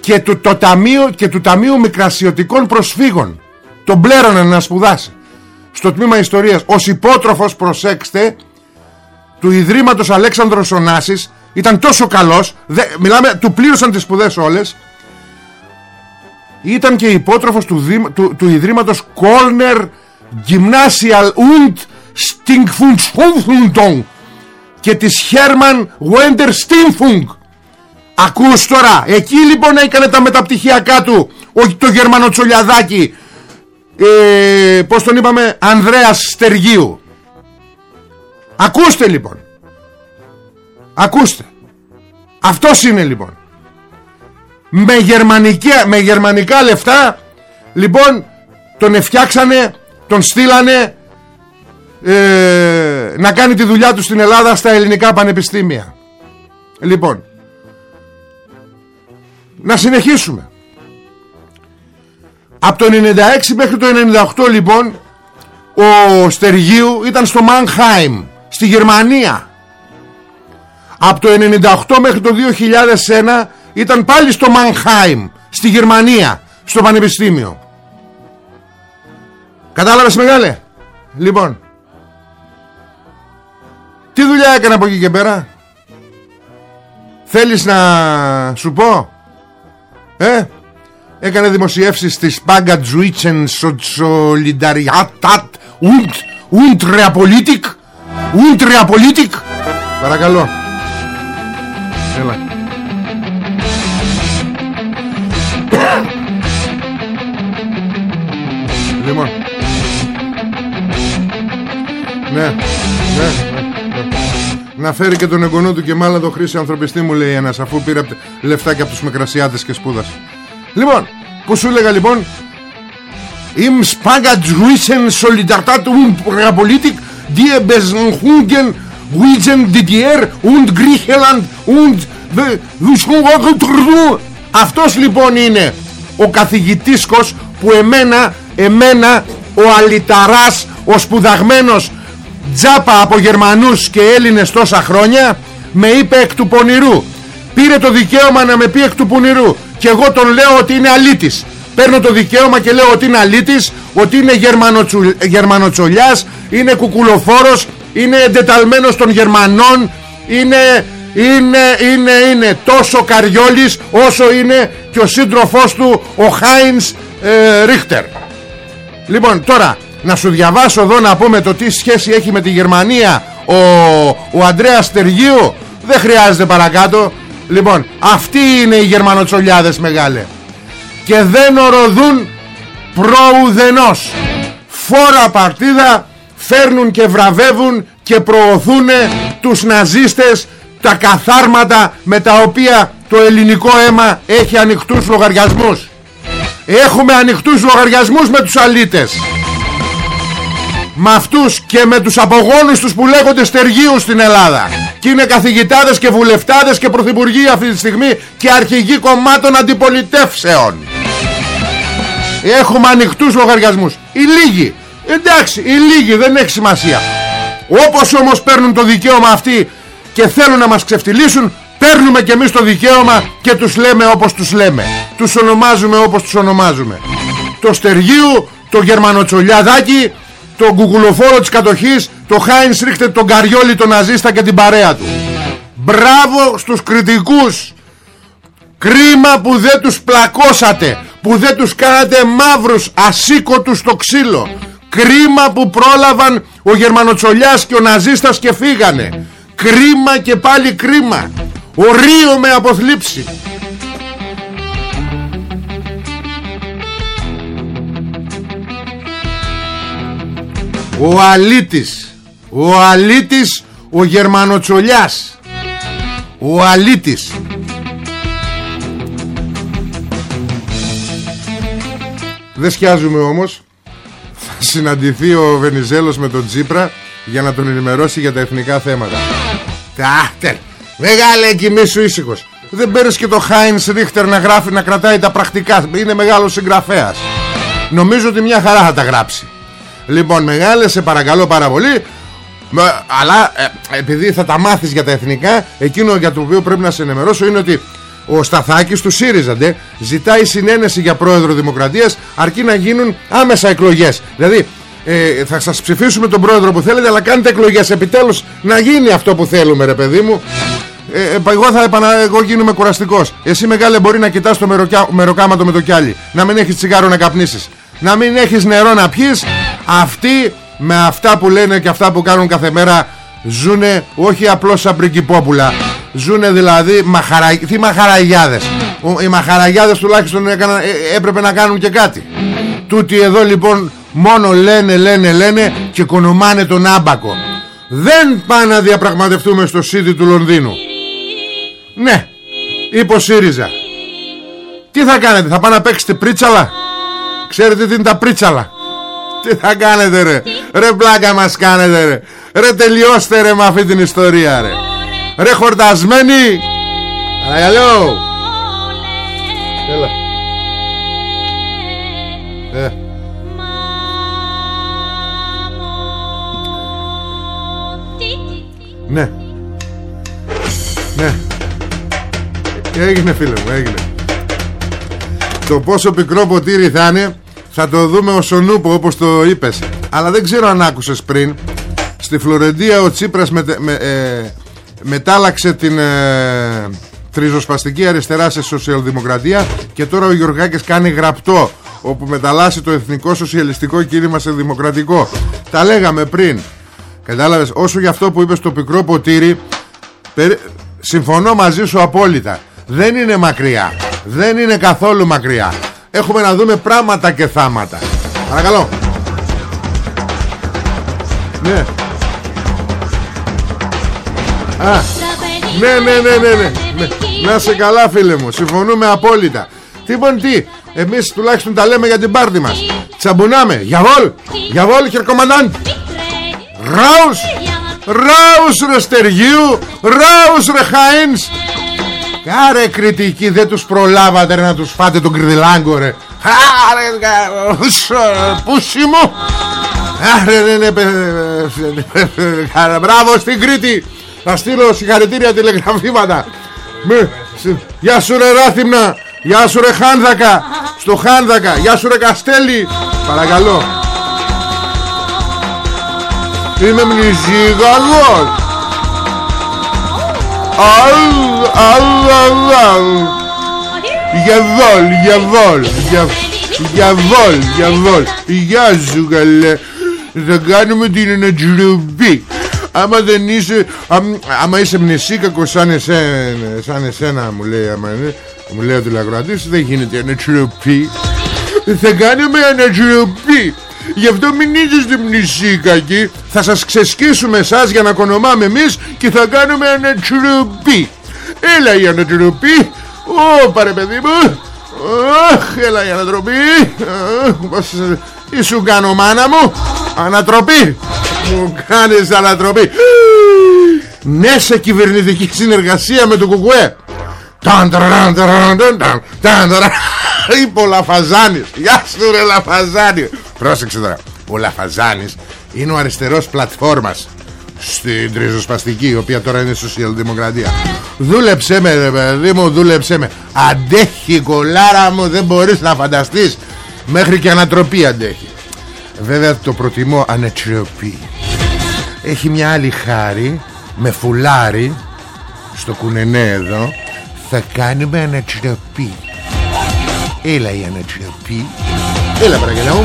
Και του, το ταμείο, και του Ταμείου Μικρασιωτικών Προσφύγων. Τον πλέρωνε να σπουδάσει Στο τμήμα Ιστορίας Ως υπότροφος προσέξτε Του Ιδρύματος Αλέξανδρος Ωνάσης Ήταν τόσο καλός δε, Μιλάμε, του πλήρωσαν τις σπουδές όλες. Ήταν και υπότροφος του, του, του Ιδρύματος Κόλνερ Gymnasial und Stinkfundsfuntung και της Χέρμαν Wender Stimfung Ακούς τώρα Εκεί λοιπόν έκανε τα μεταπτυχιακά του Το Γερμανοτσολιαδάκι ε, Πώς τον είπαμε Ανδρέας Στεργίου. Ακούστε λοιπόν. Ακούστε. Αυτός είναι λοιπόν. Με γερμανικά, με γερμανικά λεφτά Λοιπόν Τον εφτιάξανε Τον στείλανε ε, Να κάνει τη δουλειά του στην Ελλάδα Στα ελληνικά πανεπιστήμια. Λοιπόν. Να συνεχίσουμε Από το 96 μέχρι το 98 λοιπόν Ο Στεργίου ήταν στο Μανχάιμ Στη Γερμανία. Από το 98 μέχρι το 2001 Ήταν πάλι στο Μανχάιμ Στη Γερμανία Στο Πανεπιστήμιο. Κατάλαβες μεγάλε; Λοιπόν. Τι δουλειά έκανε από εκεί και πέρα; Θέλεις να σου πω; Ε, έκανε δημοσιεύσεις της Pagazuichen Solidaritat und, und Realpolitik und Realpolitik Παρακαλώ. Έλα. Λοιπόν. Ναι, ναι, ναι. Να φέρει και τον εγγονό του και μάλλον το χρήση ανθρωπιστή μου λέει ένας αφού πήρε λεφτάκια από τους Μικρασιάτες και σπούδασε Λοιπόν που σου έλεγα λοιπόν Im Spagatruisen Solidarität und Politik die Besenhungen Wiesen DDR und Griechenland und Αυτός λοιπόν είναι ο καθηγητήσκος που εμένα, εμένα ο αλυταράς, ο σπουδαγμένος τζάπα από Γερμανούς και Έλληνες τόσα χρόνια με είπε εκ του πονηρού. Πήρε το δικαίωμα να με πει εκ του πονηρού και εγώ τον λέω ότι είναι αλήτης. Παίρνω το δικαίωμα και λέω ότι είναι αλήτης ότι είναι γερμανοτσου... γερμανοτσολιάς είναι κουκουλοφόρος είναι εντεταλμένος των Γερμανών είναι, είναι, είναι, είναι τόσο καριόλης όσο είναι και ο σύντροφός του ο Χάινς ε, Ρίχτερ. Λοιπόν τώρα να σου διαβάσω εδώ να πούμε το τι σχέση έχει με τη Γερμανία ο, ο Αντρέας Στεργίου. Δεν χρειάζεται παρακάτω λοιπόν αυτοί είναι οι Γερμανοτσολιάδες μεγάλε. Και δεν οροδούν προουδενός. Φόρα παρτίδα φέρνουν και βραβεύουν και προωθούν τους ναζίστες τα καθάρματα με τα οποία το ελληνικό αίμα έχει ανοιχτούς λογαριασμούς. Έχουμε ανοιχτούς λογαριασμούς με τους αλήτες με αυτούς και με τους απογόνους τους που λέγονται στεργίου στην Ελλάδα. Και είναι καθηγητάδες και βουλευτάδες και πρωθυπουργοί αυτή τη στιγμή και αρχηγοί κομμάτων αντιπολιτεύσεων. Έχουμε ανοιχτούς λογαριασμούς. Οι λίγοι. Εντάξει οι λίγοι δεν έχει σημασία. Όπως όμως παίρνουν το δικαίωμα αυτοί και θέλουν να μας ξεφτυλίσουν παίρνουμε και εμείς το δικαίωμα και τους λέμε όπως τους λέμε. Τους ονομάζουμε όπως τους ονομάζουμε. Το Στεργίου, το Γερμανοτσολιαδάκι το γκουγουλοφόρο της κατοχής το Χάινς ρίχτε τον Καριόλι τον Ναζίστα και την παρέα του. Μπράβο στους κριτικούς. Κρίμα που δεν τους πλακώσατε που δεν τους κάνατε μαύρους ασήκωτους στο ξύλο. Κρίμα που πρόλαβαν ο Γερμανοτσολιάς και ο Ναζίστας και φύγανε. Κρίμα και πάλι κρίμα. Ορίο με αποθλίψη Ο Αλίτης Ο Αλίτης Ο Γερμανοτσολιάς. Ο Αλίτης Δεν σκιάζουμε όμως. Θα συναντηθεί ο Βενιζέλος με τον Τσίπρα Για να τον ενημερώσει για τα εθνικά θέματα. Τάχτερ Μεγάλε κοιμή σου ήσυχος. Δεν παίρνεις και το Χάινς Ρίχτερ να γράφει να κρατάει τα πρακτικά. Είναι μεγάλος συγγραφέας. Νομίζω ότι μια χαρά θα τα γράψει Λοιπόν μεγάλε σε παρακαλώ πάρα πολύ. Αλλά ε, επειδή θα τα μάθεις για τα εθνικά Εκείνο για το οποίο πρέπει να σε ενημερώσω Είναι ότι ο Σταθάκης του ΣΥΡΙΖΑΝΤΕ ζητάει συνένεση για πρόεδρο Δημοκρατίας αρκεί να γίνουν άμεσα εκλογές. Δηλαδή ε, θα σας ψηφίσουμε τον πρόεδρο που θέλετε αλλά κάνετε εκλογές επιτέλους να γίνει αυτό που θέλουμε ρε παιδί μου. Ε, ε εγώ θα επανα... εγώ γίνομαι κουραστικός. Εσύ μεγάλε μπορεί να κοιτάς το μεροκιά... μεροκάματο με το κιάλι. Να μην έχεις τσιγάρο να καπνίσεις. Να μην έχεις νερό να πιείς αυτοί με αυτά που λένε και αυτά που κάνουν κάθε μέρα ζουνε όχι απλώς σαν πριγκυπόπουλα ζουνε δηλαδή μαχαρα... τι μαχαραγιάδες. Οι μαχαραγιάδες τουλάχιστον έκανα... Ε, έπρεπε να κάνουν και κάτι. Τούτοι εδώ λοιπόν μόνο λένε λένε λένε και κονομάνε τον άμπακο. Δεν πάνε να διαπραγματευτούμε στο σίδι του Λονδίνου. Ναι είπε ο ΣΥΡΙΖΑ. Τι θα κάνετε θα πάνε να παίξετε πρίτσαλα; Ξέρετε τι είναι τα πρίτσαλα; Τι θα κάνετε ρε; Ρε πλάκα μας κάνετε ρε. Ρε τελειώστε ρε με αυτή την ιστορία ρε. Ρε χορτασμένοι. Παρακαλώ Έλα. Ε. Ναι. Ναι. Έγινε φίλε μου έγινε. Το πόσο πικρό ποτήρι θα είναι θα το δούμε ο Σονούπο όπως το είπες. Αλλά δεν ξέρω αν άκουσες πριν. Στη Φλωρεντία ο Τσίπρας με, ε, μετάλλαξε την ε, τριζοσπαστική αριστερά σε σοσιαλδημοκρατία Και τώρα ο Γιωργάκης κάνει γραπτό Όπου μεταλλάσσει το εθνικό σοσιαλιστικό κίνημα σε δημοκρατικό. Τα λέγαμε πριν. Κατάλαβες όσο για αυτό που είπες το πικρό ποτήρι Συμφωνώ μαζί σου απόλυτα. Δεν είναι μακριά. Δεν είναι καθόλου μακριά Έχουμε να δούμε πράγματα και θάματα. Παρακαλώ. Ναι. Α, ναι, ναι, ναι, ναι, ναι, ναι. Να σε καλά φίλε μου. Συμφωνούμε απόλυτα. Τι λοιπόν τι Εμείς τουλάχιστον τα λέμε για την πάρτι μας. Τσαμπουνάμε. Γιαβόλ. Γιαβόλ κομμαντάν Ράους. Ράους ρε Στεργίου. Ράους ρε Χάινς Κάρε κριτική δεν τους προλάβατε ρε, να τους φάτε τον κρυδιλάγκο ρε. Άρε Πούσι μου. Άρε ναι ναι Μπράβο στην Κρήτη. Θα στείλω συγχαρητήρια τηλεγραφήματα. Γεια σου ρε Ράθυμνα. Γεια σου ρε Χάνδακα Στο Χάνδακα Γεια σου ρε Καστέλη. Παρακαλώ. Είμαι μνηζίγαγος Γιαβόλ, γιαβόλ, γιαβόλ, γιαβόλ Γεια σου καλέ. Θα κάνουμε την ανατροπή. Άμα δεν είσαι Άμα είσαι μνησίκακο σαν εσένα Σαν εσένα μου λέει άμα είναι, Μου λέει ο τηλεγραφής Δεν γίνεται ανατροπή. Θα κάνουμε ανατροπή Γι' αυτό μην είστε μνησίκακοι Θα σας ξεσκίσουμε εσάς για να κονομάμε εμείς Και θα κάνουμε ανατροπή. Έλα η ανατροπή. Ω παρε παιδί μου. Αχ, έλα η ανατροπή. Αχ, Πώς ήσουν κάνω μάνα μου; Ανατροπή. Μου κάνεις ανατροπή. Ναι σε κυβερνητική συνεργασία με το κουκουέ. Ταν ταν ταν ταν ταν Είπε ο Λαφαζάνης Γεια σου ρε Λαφαζάνη. Πρόσεξε τώρα. Ο Λαφαζάνης είναι ο αριστερός πλατφόρμας στην τριζοσπαστική η οποία τώρα είναι σοσιαλδημοκρατία. Δούλεψέ με ρε παιδί μου δούλεψέ με. Αντέχει κολάρα μου δεν μπορείς να φανταστείς. Μέχρι και ανατροπή αντέχει. Βέβαια το προτιμώ ανατροπή. Έχει μια άλλη χάρη με φουλάρι στο κουνενέ εδώ. Θα κάνουμε ανατροπή έλα η ανατροπή. Έλα παρακαλώ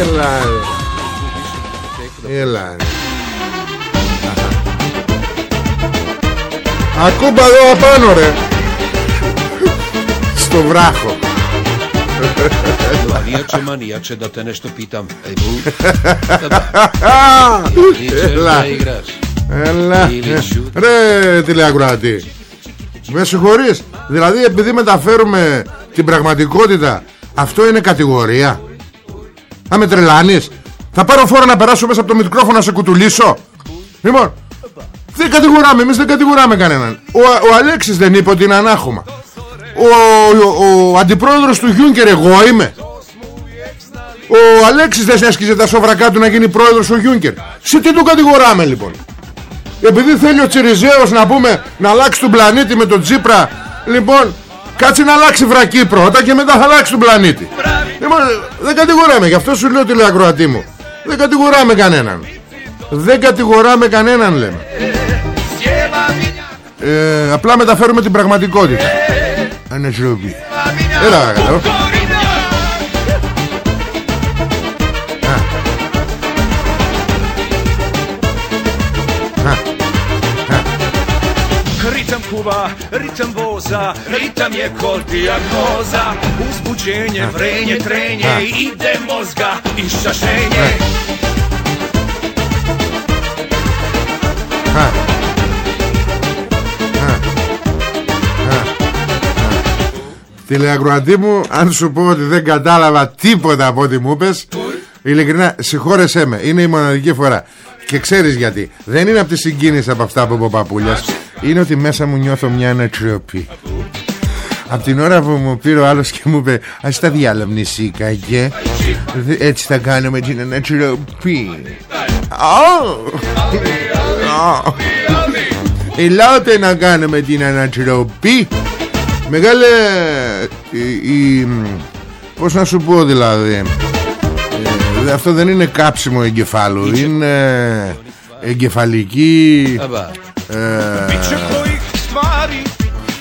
έλα Έλα Ακούμπα εδώ απάνω ρε. Στο βράχο. Navijače, manijače, da te nešto pitam. Ej, bu. Έλα. Da igraš. Έλα. Ili šut. Ρε τηλεακροατή Με συγχωρείς Δηλαδή επειδή μεταφέρουμε την πραγματικότητα Αυτό είναι κατηγορία. Θα με τρελάνεις. Θα πάρω φόρο να περάσω μέσα από το μικρόφωνο να σε κουτουλήσω. Λοιπόν Δεν κατηγοράμε εμείς δεν κατηγοράμε κανέναν. Ο, ο Αλέξης δεν είπε ότι είναι ανάχωμα. Ο, ο, ο αντιπρόεδρος του Γιούνκερ εγώ είμαι. Ο Αλέξης δεν έσκησε τα σοβρακά του να γίνει πρόεδρος ο Γιούνκερ. Σε τι το κατηγοράμε λοιπόν; Επειδή θέλει ο Τσιριζέος να πούμε να αλλάξει τον πλανήτη με τον Τσίπρα Λοιπόν κάτσε να αλλάξει βρακή πρώτα και μετά θα αλλάξει τον πλανήτη. Λοιπόν δεν κατηγοράμε γι' αυτό σου λέω τηλεακροατή μου. Δεν κατηγοράμε κανέναν. Δεν κατηγοράμε κανέναν λέμε. Ε, Απλά μεταφέρουμε την πραγματικότητα. Ανεσροπή Έλα παρακαλώ Ritam kuva, ritam voza, ritam je kod dijagnoza. Uzbuđenje, vrenje, trenje, ide mozga i šašenje. Α. Α. Α. Τηλεακροατή μου Αν σου πω ότι δεν κατάλαβα τίποτα από ό,τι μου είπες Ειλικρινά συγχώρεσέ με Είναι η μοναδική φορά. Και ξέρεις γιατί. Δεν είναι από τη συγκίνηση από αυτά που είπε ο Παπούλιας Είναι ότι μέσα μου νιώθω μια ανατριοπή από την ώρα που μου πήρε ο άλλος και μου είπε Ας τα διάλαμνησή κακέ Έτσι θα κάνουμε την ανατριοπή Ω! Ω! Ελάτε να κάνουμε την ανατροπή Μεγάλε η, η- Πώς να σου πω δηλαδή ε, Αυτό δεν είναι κάψιμο εγκεφάλου Είναι εγκεφαλική Aba. ε, Biće kojih stvari,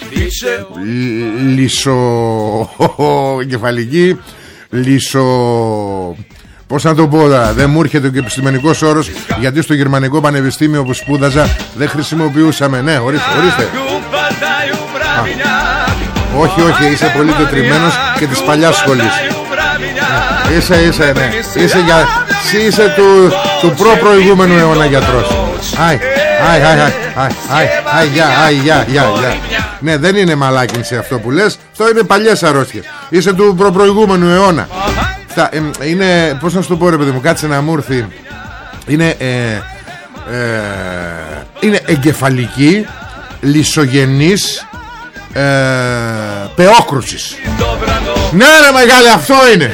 biće λ- Λισο Εγκεφαλική Λισο Πώς να το πω τώρα Δεν μου έρχεται και επιστημονικός όρος Γιατί στο γερμανικό πανεπιστήμιο που σπούδαζα Δεν χρησιμοποιούσαμε. Ναι ορίστε, ορίστε. upadaju mravinjak Όχι όχι είσαι πολύ τετριμένος Και της παλιάς σχολής. Είσαι είσαι ναι. Είσαι, για, εσύ είσαι του, του προ-προηγούμενου αιώνα γιατρός. Άι, άι, άι, άι, άι, άι, άι, γεια, άι, γεια, γεια, γεια. Ναι, δεν είναι μαλάκινση αυτό που λες. Αυτό είναι παλιές αρρώστιες. Είσαι του προ-προηγούμενου αιώνα. Στα, εμ, Είναι, πώς να σου το πω ρε παιδί μου Κάτσε να μου έρθει. Είναι ε, ε, Είναι εγκεφαλική Λισογενής ε, Πεόκρουσης. Ναι ρε μεγάλη αυτό είναι.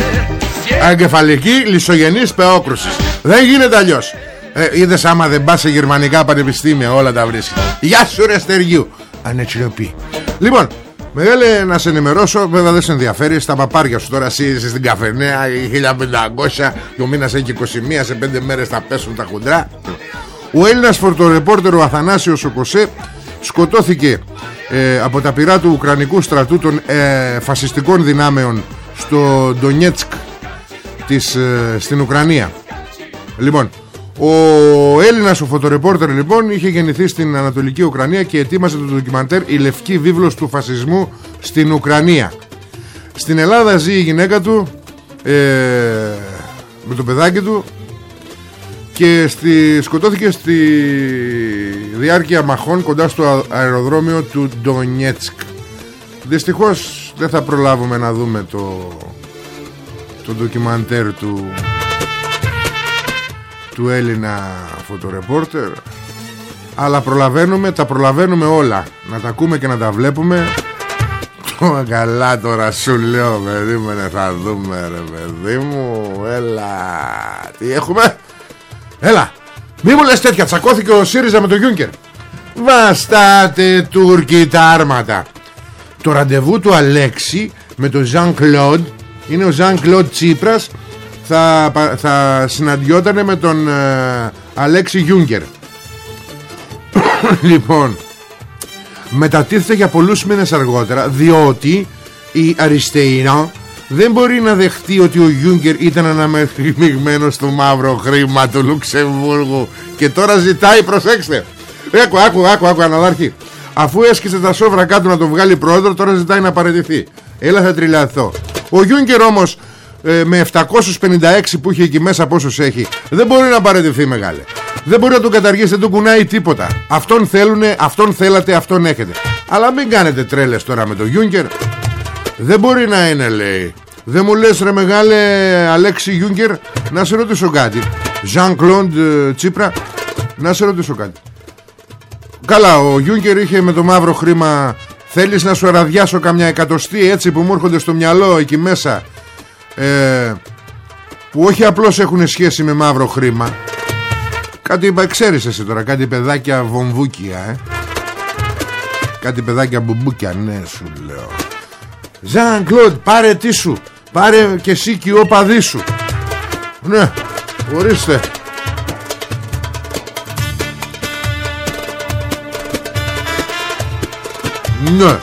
Αγκεφαλική λισογενής πεόκρουσης. Δεν γίνεται αλλιώς ε, Είδες άμα δεν πας σε γερμανικά πανεπιστήμια Όλα τα βρίσκεις. Γεια σου ρε Στεργίου Ανετσιοπή Λοιπόν Μεγάλε να σε ενημερώσω Βέβαια δεν σε ενδιαφέρει Στα παπάρια σου τώρα Εσύ είσαι στην καφενέα 1500 Και ο μήνας έχει 21 Σε 5 μέρες θα πέσουν τα χοντρά. Ο Έλληνας φορτορεπόρτερ Ο Αθανάσιος Οκοσέ Σκοτώθηκε ε, από τα πυρά του Ουκρανικού στρατού των ε, φασιστικών δυνάμεων στο Ντονιέτσκ της, ε, στην Ουκρανία. Λοιπόν ο Έλληνας ο φωτορεπόρτερ λοιπόν είχε γεννηθεί στην Ανατολική Ουκρανία και ετοίμασε το ντοκιμαντέρ «Η Λευκή Βίβλος του Φασισμού στην Ουκρανία». Στην Ελλάδα ζει η γυναίκα του ε, με το παιδάκι του και στη, σκοτώθηκε στη διάρκεια μαχών κοντά στο α- αεροδρόμιο του Ντονιέτσκ. Δυστυχώς δεν θα προλάβουμε να δούμε το το ντοκιμαντέρ του του Έλληνα φωτορεπόρτερ. Αλλά προλαβαίνουμε, τα προλαβαίνουμε όλα. Να τα ακούμε και να τα βλέπουμε. Καλά τώρα σου λέω περίμενε θα δούμε ρε παιδί μου. Έλα τι έχουμε; Έλα μη μου λες τέτοια τσακώθηκε ο ΣΥΡΙΖΑ με το Γιούνκερ. Βαστάτε Τούρκοι τα άρματα. Το ραντεβού του Αλέξη με τον Ζαν Κλοντ είναι ο Ζαν Κλοντ Τσίπρας θα, θα συναντιόταν με τον ε, Αλέξη Γιούγκερ λοιπόν μετατίθεται για πολλούς μήνες αργότερα διότι η Αριστεϊνά δεν μπορεί να δεχτεί ότι ο Γιούγκερ ήταν αναμειγμένος στο μαύρο χρήμα του Λουξεμβούργου και τώρα ζητάει προσέξτε Άκου, άκου, άκου, άκου, αναλάρχη. Αφού έσκησε τα σόβρα κάτω να το βγάλει πρόεδρο, τώρα ζητάει να παραιτηθεί. Έλα, θα τριλιαθώ. Ο Γιούγκερ όμως ε, με 756 που είχε εκεί μέσα πόσους έχει. Δεν μπορεί να παραιτηθεί μεγάλε. Δεν μπορεί να τον καταργήσει δεν τον κουνάει τίποτα. Αυτόν θέλουνε, αυτόν θέλατε, αυτόν έχετε. Αλλά μην κάνετε τρέλες τώρα με τον Γιούγκερ. Δεν μπορεί να είναι λέει. Δεν μου λες ρε μεγάλε Αλέξη Γιούγκερ να σε ρωτήσω κάτι. Ζαν Κλοντ Τσίπρα να σε ρωτήσω κάτι. Καλά ο Γιούγκερ είχε με το μαύρο χρήμα Θέλεις να σου αραδιάσω καμιά εκατοστή έτσι που μου έρχονται στο μυαλό εκεί μέσα; Ε, που όχι απλώς έχουν σχέση με μαύρο χρήμα. Κάτι ξέρεις εσύ τώρα κάτι παιδάκια βομβούκια ε; κάτι παιδάκια μπουμπούκια ναι σου λέω. Ζαν Κλοντ πάρε τι σου πάρε και εσύ και ο παδί σου. Ναι ορίστε. Ναι.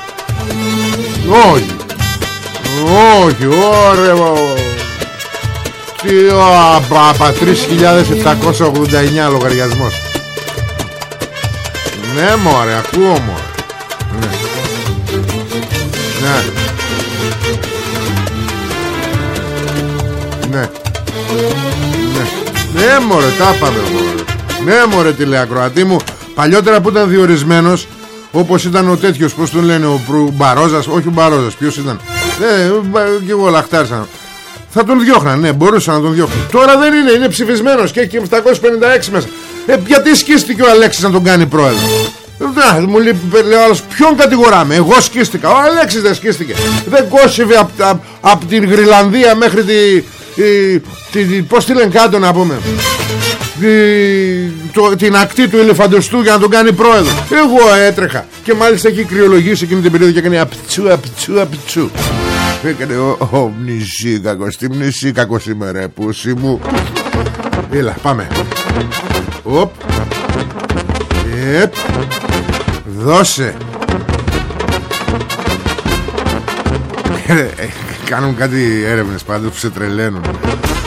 Όχι όχι, ωραία Τι απα 3.789 λογαριασμός. Ναι μωρέ, ακούω μωρέ. Ναι. Ναι. Ναι. Ναι. Ναι μωρέ, τα πάμε μωρέ. Ναι μωρέ τηλεακροατή μου. Παλιότερα που ήταν διορισμένος όπως ήταν ο τέτοιος Πώς τον λένε ο Μπαρόζας Όχι ο Μπαρόζας ποιος ήταν ε, και εγώ λαχτάρισα θα τον διώχναν, ναι, μπορούσαν να τον διώχνουν. Τώρα δεν είναι, είναι ψηφισμένος και έχει 756 μέσα. Ε, γιατί σκίστηκε ο Αλέξης να τον κάνει πρόεδρο; Να, μου λέει, λέει άλλος, ποιον κατηγοράμε, εγώ σκίστηκα. Ο Αλέξης δεν σκίστηκε. Δεν κόσυβε από απ την Γρυλανδία μέχρι τη, τη, τη, πώς τη λένε κάτω να πούμε. Τη, το, την ακτή του ελεφαντοστού για να τον κάνει πρόεδρο. Εγώ έτρεχα. Και μάλιστα έχει κρυολογήσει εκείνη την περίοδο και έκανε απτσού, απτσού, απτσού. Έκανε ο, ο μνησίκακος. Τι μνησίκακος είμαι ρε πούσι μου. Έλα πάμε. Οπ. Επ. Δώσε. Ε, ε, Κάνουν κάτι έρευνες πάντως που σε τρελαίνουν.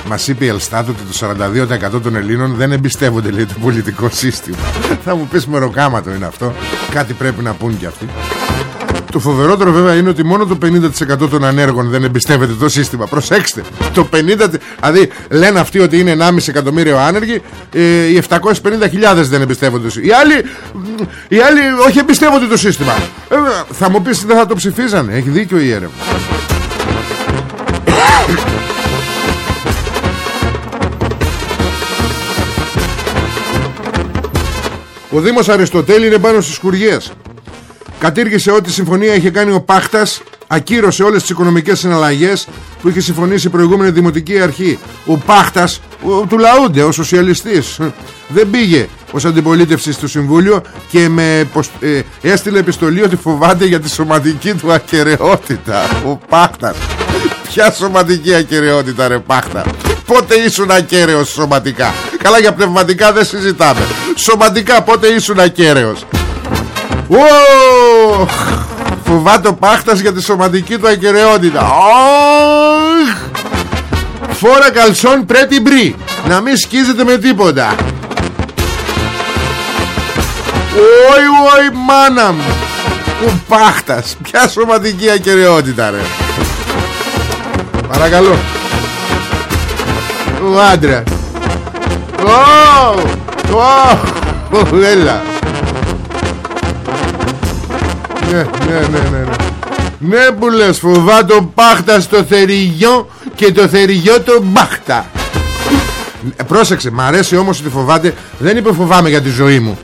Μας είπε η Ελστάτ ότι το 42% των Ελλήνων δεν εμπιστεύονται λέει το πολιτικό σύστημα. Θα μου πεις μεροκάματο είναι αυτό. Κάτι πρέπει να πούν κι αυτοί το φοβερότερο βέβαια είναι ότι μόνο το 50% των ανέργων δεν εμπιστεύεται το σύστημα. Προσέξτε. Το 50%. Δηλαδή λένε αυτοί ότι είναι 1,5 εκατομμύριο άνεργοι, ε, οι 750.000 δεν εμπιστεύονται το σύστημα. Οι άλλοι, οι άλλοι όχι εμπιστεύονται το σύστημα. Ε, θα μου πεις δεν θα το ψηφίζανε. Έχει δίκιο η έρευνα. Ο Δήμος Αριστοτέλη είναι πάνω στις σκουριές Κατήργησε ό,τι συμφωνία είχε κάνει ο Πάχτας Ακύρωσε όλες τις οικονομικές συναλλαγές Που είχε συμφωνήσει η προηγούμενη δημοτική αρχή. Ο Πάχτας ο, Του λαούνται ο σοσιαλιστής. Δεν πήγε ως αντιπολίτευση στο Συμβούλιο Και με ε, έστειλε επιστολή Ότι φοβάται για τη σωματική του ακαιρεότητα. Ο Πάχτας. Ποια σωματική ακαιρεότητα ρε Πάχτα. Πότε ήσουν ακέραιος σωματικά; Καλά για πνευματικά δεν συζητάμε. Σωματικά πότε ήσουν ακέραιος Φοβάται ο Πάχτας για τη σωματική του ακαιρεότητα. Φόρα καλσόν πρέπει μπρι Να μην σκίζετε με τίποτα. Όι όι μάνα μου! Ο Πάχτας Ποια σωματική ακαιρεότητα ρε. Παρακαλώ. Ο άντρα Ω Έλα ναι, ναι, ναι, ναι, ναι. Ναι που λες φοβάται το πάχτα στο θεριγιό Και το θεριγιό το μπάχτα. Ε, Πρόσεξε μ' αρέσει όμως ότι φοβάται Δεν είπε φοβάμαι για τη ζωή μου.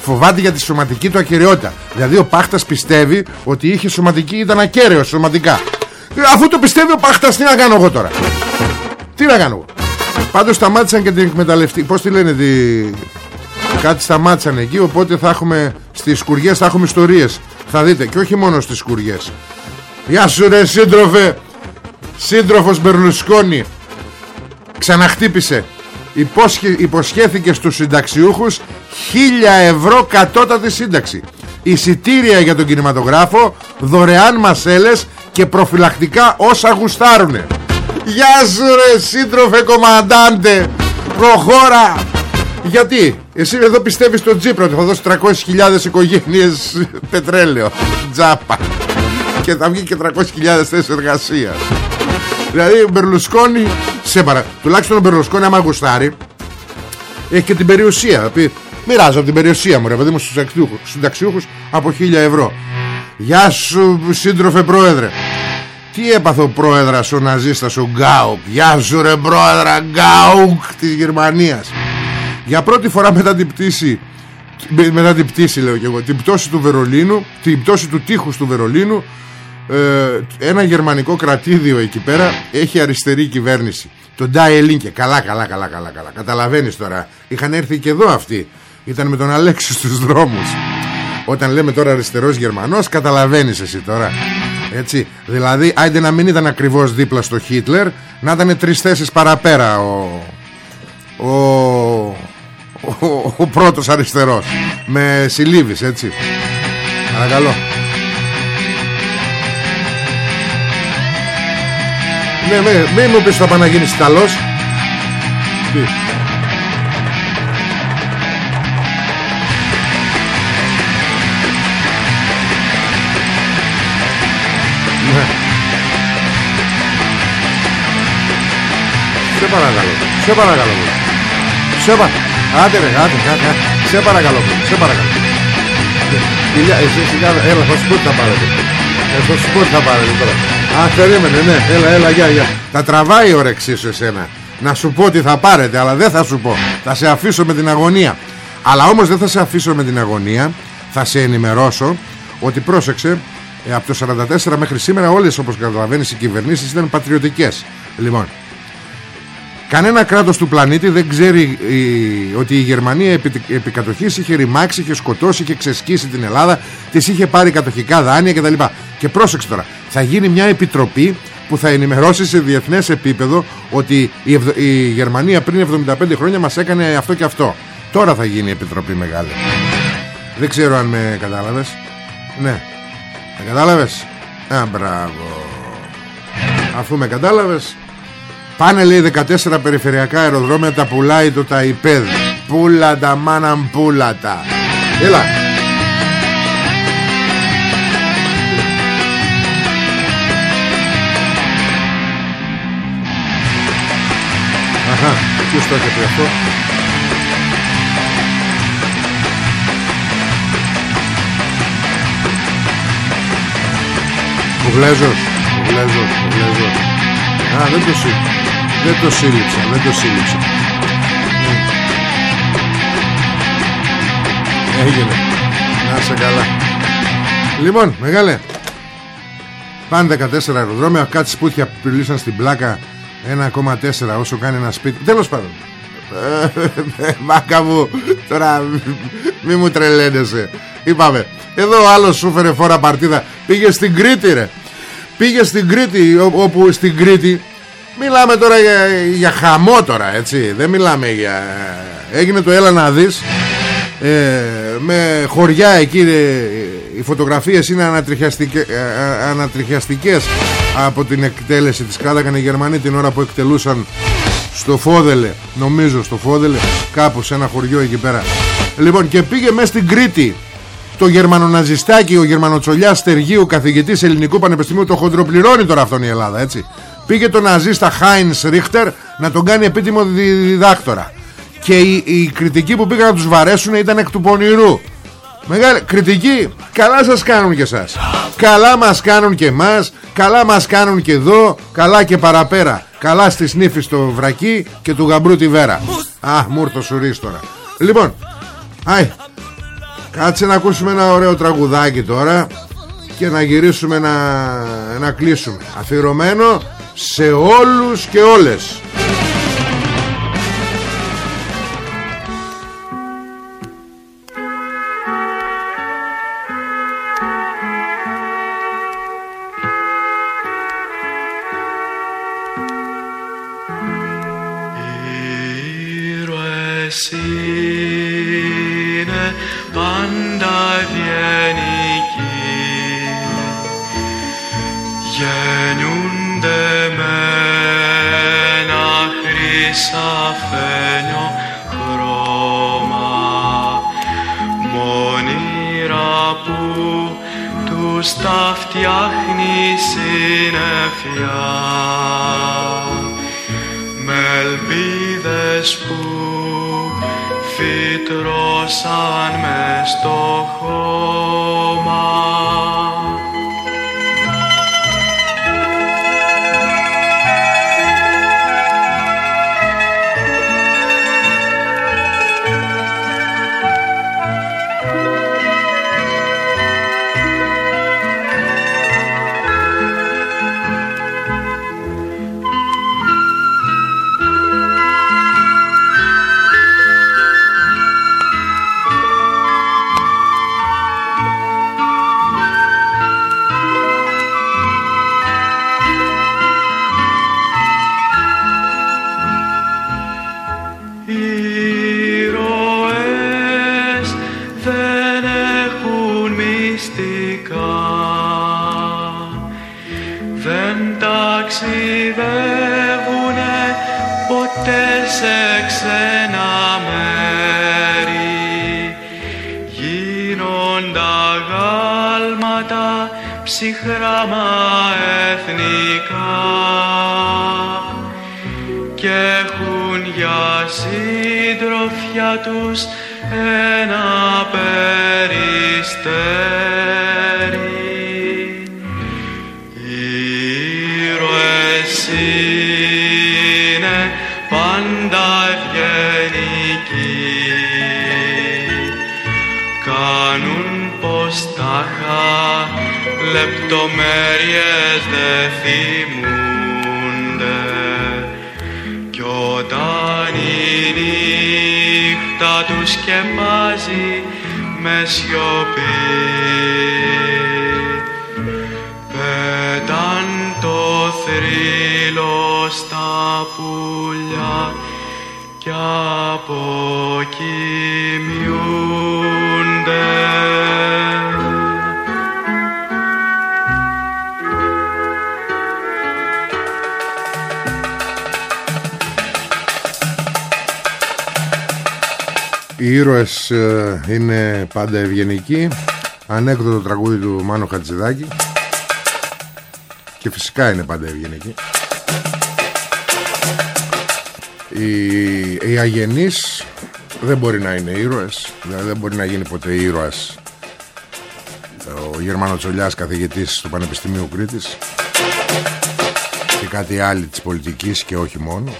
Φοβάται για τη σωματική του ακαιρεότητα. Δηλαδή ο Πάχτας πιστεύει ότι είχε σωματική Ήταν ακέραιος σωματικά. Ε, Αφού το πιστεύει ο Πάχτας τι να κάνω εγώ τώρα; Τι να κάνω εγώ; Πάντως σταμάτησαν και την εκμεταλλευτή Πώς τη λένε τη... Κάτι σταμάτησαν εκεί Οπότε θα έχουμε στις σκουριές θα έχουμε ιστορίες Θα δείτε και όχι μόνο στις σκουριές Γεια σου ρε σύντροφε. Σύντροφος Μπερλουσκόνη Ξαναχτύπησε. Υπόσχε, Υποσχέθηκε στους συνταξιούχους Χίλια ευρώ κατώτατη σύνταξη. Εισιτήρια για τον κινηματογράφο Δωρεάν μασέλες Και προφυλακτικά όσα γουστάρουνε. Γεια σου ρε σύντροφε κομμαντάντε. Προχώρα Γιατί; Εσύ εδώ πιστεύεις στον Τζίπρο Ότι θα δώσει 300.000 οικογένειες πετρέλαιο Τζάπα. Και θα βγει και 300.000 θέσεις εργασίας. Δηλαδή ο Μπερλουσκόνη σε παρα... Τουλάχιστον ο Μπερλουσκόνη άμα γουστάρει Έχει και την περιουσία. Πει Μοιράζω από την περιουσία μου ρε παιδί μου στους συνταξιούχους από 1000 ευρώ. Γεια σου σύντροφε πρόεδρε. Τι έπαθε ο πρόεδρας ο ναζίστας ο Γκάουκ; Γεια σου ρε πρόεδρα Γκάουκ της Γερμανίας Για πρώτη φορά μετά την πτήση Μετά την πτήση λέω και εγώ Την πτώση του Βερολίνου Την πτώση του τείχους του Βερολίνου ε, Ένα γερμανικό κρατήδιο εκεί πέρα Έχει αριστερή κυβέρνηση. Το Ντάι Ελίνκε Καλά καλά καλά καλά καλά. Καταλαβαίνεις τώρα Είχαν έρθει και εδώ αυτοί. Ήταν με τον Αλέξη στους δρόμους. Όταν λέμε τώρα αριστερός Γερμανός Καταλαβαίνεις εσύ τώρα. Έτσι, δηλαδή, άιντε να μην ήταν ακριβώς δίπλα στο Χίτλερ, να ήταν τρεις θέσεις παραπέρα ο, ο, ο, ο πρώτος αριστερός. Με συλλήβεις, έτσι. Παρακαλώ. Ναι, ναι, μην μου πεις θα πάει να γίνεις Ιταλός. Τι. Σε παρακαλώ. Σε παρακαλώ. Σε παρακαλώ. Άντε ρε, άντε, άντε, Σε παρακαλώ. Σε παρακαλώ. Ηλιά, εσύ σιγά, έλα, θα σου πω τι θα πάρετε. Ε, θα σου πω τι θα πάρετε τώρα. Α, περίμενε, ναι, έλα, έλα, γεια, γεια. Τα τραβάει η όρεξή σου εσένα. Να σου πω τι θα πάρετε, αλλά δεν θα σου πω. Θα σε αφήσω με την αγωνία. Αλλά όμως δεν θα σε αφήσω με την αγωνία. Θα σε ενημερώσω ότι πρόσεξε, ε, από το 44 μέχρι σήμερα όλες όπως καταλαβαίνεις οι κυβερνήσεις ήταν πατριωτικές. Λοιπόν, Κανένα κράτος του πλανήτη δεν ξέρει ότι η Γερμανία επί, επί κατοχής είχε ρημάξει, είχε σκοτώσει, είχε ξεσκίσει την Ελλάδα, της είχε πάρει κατοχικά δάνεια κτλ. Και πρόσεξε τώρα, θα γίνει μια επιτροπή που θα ενημερώσει σε διεθνές επίπεδο ότι η, η Γερμανία πριν 75 χρόνια μας έκανε αυτό και αυτό. Τώρα θα γίνει η επιτροπή μεγάλη. Δεν ξέρω αν με κατάλαβες. Ναι. Με κατάλαβες. Α, μπράβο. Αφού με κατάλαβες Πάνε λέει 14 περιφερειακά αεροδρόμια τα πουλάει το ΤΑΙΠΕΔ Πούλα τα μάναν πούλα τα Έλα. Αχα, ποιος το έχει πει αυτό; Ο Βλέζος Ο Βλέζος Ο Βλέζος Α, δεν το σύμφωνο δεν το σύλληψα, δεν το σύλληψα. Έγινε. Να σε καλά. Λοιπόν, μεγάλε. Πάνε 14 αεροδρόμια, κάτι σπούτια πουλήσαν στην πλάκα 1,4 όσο κάνει ένα σπίτι. Τέλος πάντων. Μάκα μου, τώρα μη μου τρελαίνεσαι. Είπαμε, εδώ ο άλλος σου φέρε φόρα παρτίδα. Πήγε στην Κρήτη ρε. Πήγε στην Κρήτη, όπου στην Κρήτη Μιλάμε τώρα για, για χαμό τώρα έτσι. Δεν μιλάμε για Έγινε το έλα να δεις. Ε, Με χωριά εκεί ε, Οι φωτογραφίες είναι ανατριχιαστικές, ε, ανατριχιαστικές Από την εκτέλεση της Κράτακαν οι Γερμανοί την ώρα που εκτελούσαν Στο Φόδελε Νομίζω στο Φόδελε Κάπου σε ένα χωριό εκεί πέρα. Λοιπόν και πήγε μέσα στην Κρήτη το γερμανοναζιστάκι, ο γερμανοτσολιάς Στεργίου, καθηγητής ελληνικού πανεπιστημίου, το χοντροπληρώνει τώρα αυτόν η Ελλάδα, έτσι. Πήγε το ναζίστα Χάινς Ρίχτερ να τον κάνει επίτιμο διδάκτορα. Και η, η κριτική που πήγαν να τους βαρέσουν ήταν εκ του πονηρού. Μεγάλη κριτική Καλά σας κάνουν και εσάς Καλά μας κάνουν και εμάς Καλά μας κάνουν και εδώ Καλά και παραπέρα. Καλά στη σνήφη στο βρακί Και του γαμπρού τη βέρα. Α, μούρτο σουρίς τώρα. Λοιπόν Άι Κάτσε να ακούσουμε ένα ωραίο τραγουδάκι τώρα Και να γυρίσουμε να, να κλείσουμε. Αφιερωμένο σε όλους και όλες Οι ήρωες ε, είναι πάντα ευγενικοί. Ανέκδοτο τραγούδι του Μάνο Χατζηδάκη. Και φυσικά είναι πάντα ευγενικοί. Οι, οι αγενείς δεν μπορεί να είναι ήρωες. Δηλαδή δεν μπορεί να γίνει ποτέ ήρωας. Ο Γερμανοτσολιάς καθηγητής του Πανεπιστημίου Κρήτης. Και κάτι άλλο της πολιτικής και όχι μόνο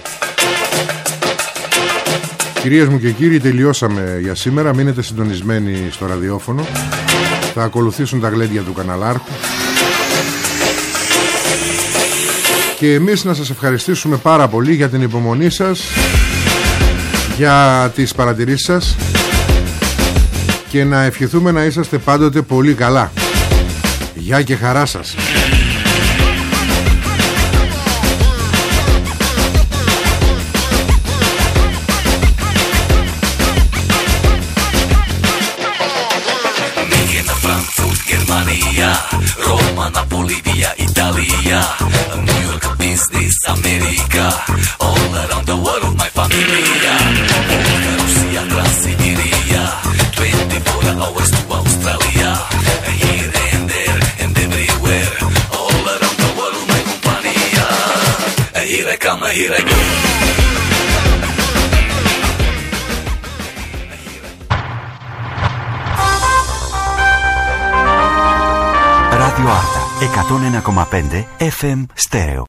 Κυρίες μου και κύριοι τελειώσαμε για σήμερα. Μείνετε συντονισμένοι στο ραδιόφωνο. Θα ακολουθήσουν τα γλέντια του καναλάρχου Και εμείς να σας ευχαριστήσουμε πάρα πολύ για την υπομονή σας Για τις παρατηρήσεις σας Και να ευχηθούμε να είσαστε πάντοτε πολύ καλά. Γεια και χαρά σας América All around the world my familia Rusia, Gran Siberia 24 hours to Australia Here and there and everywhere All around the world my compañía Here I come, here I go. Radio Άρτα 101,5 FM Στέο.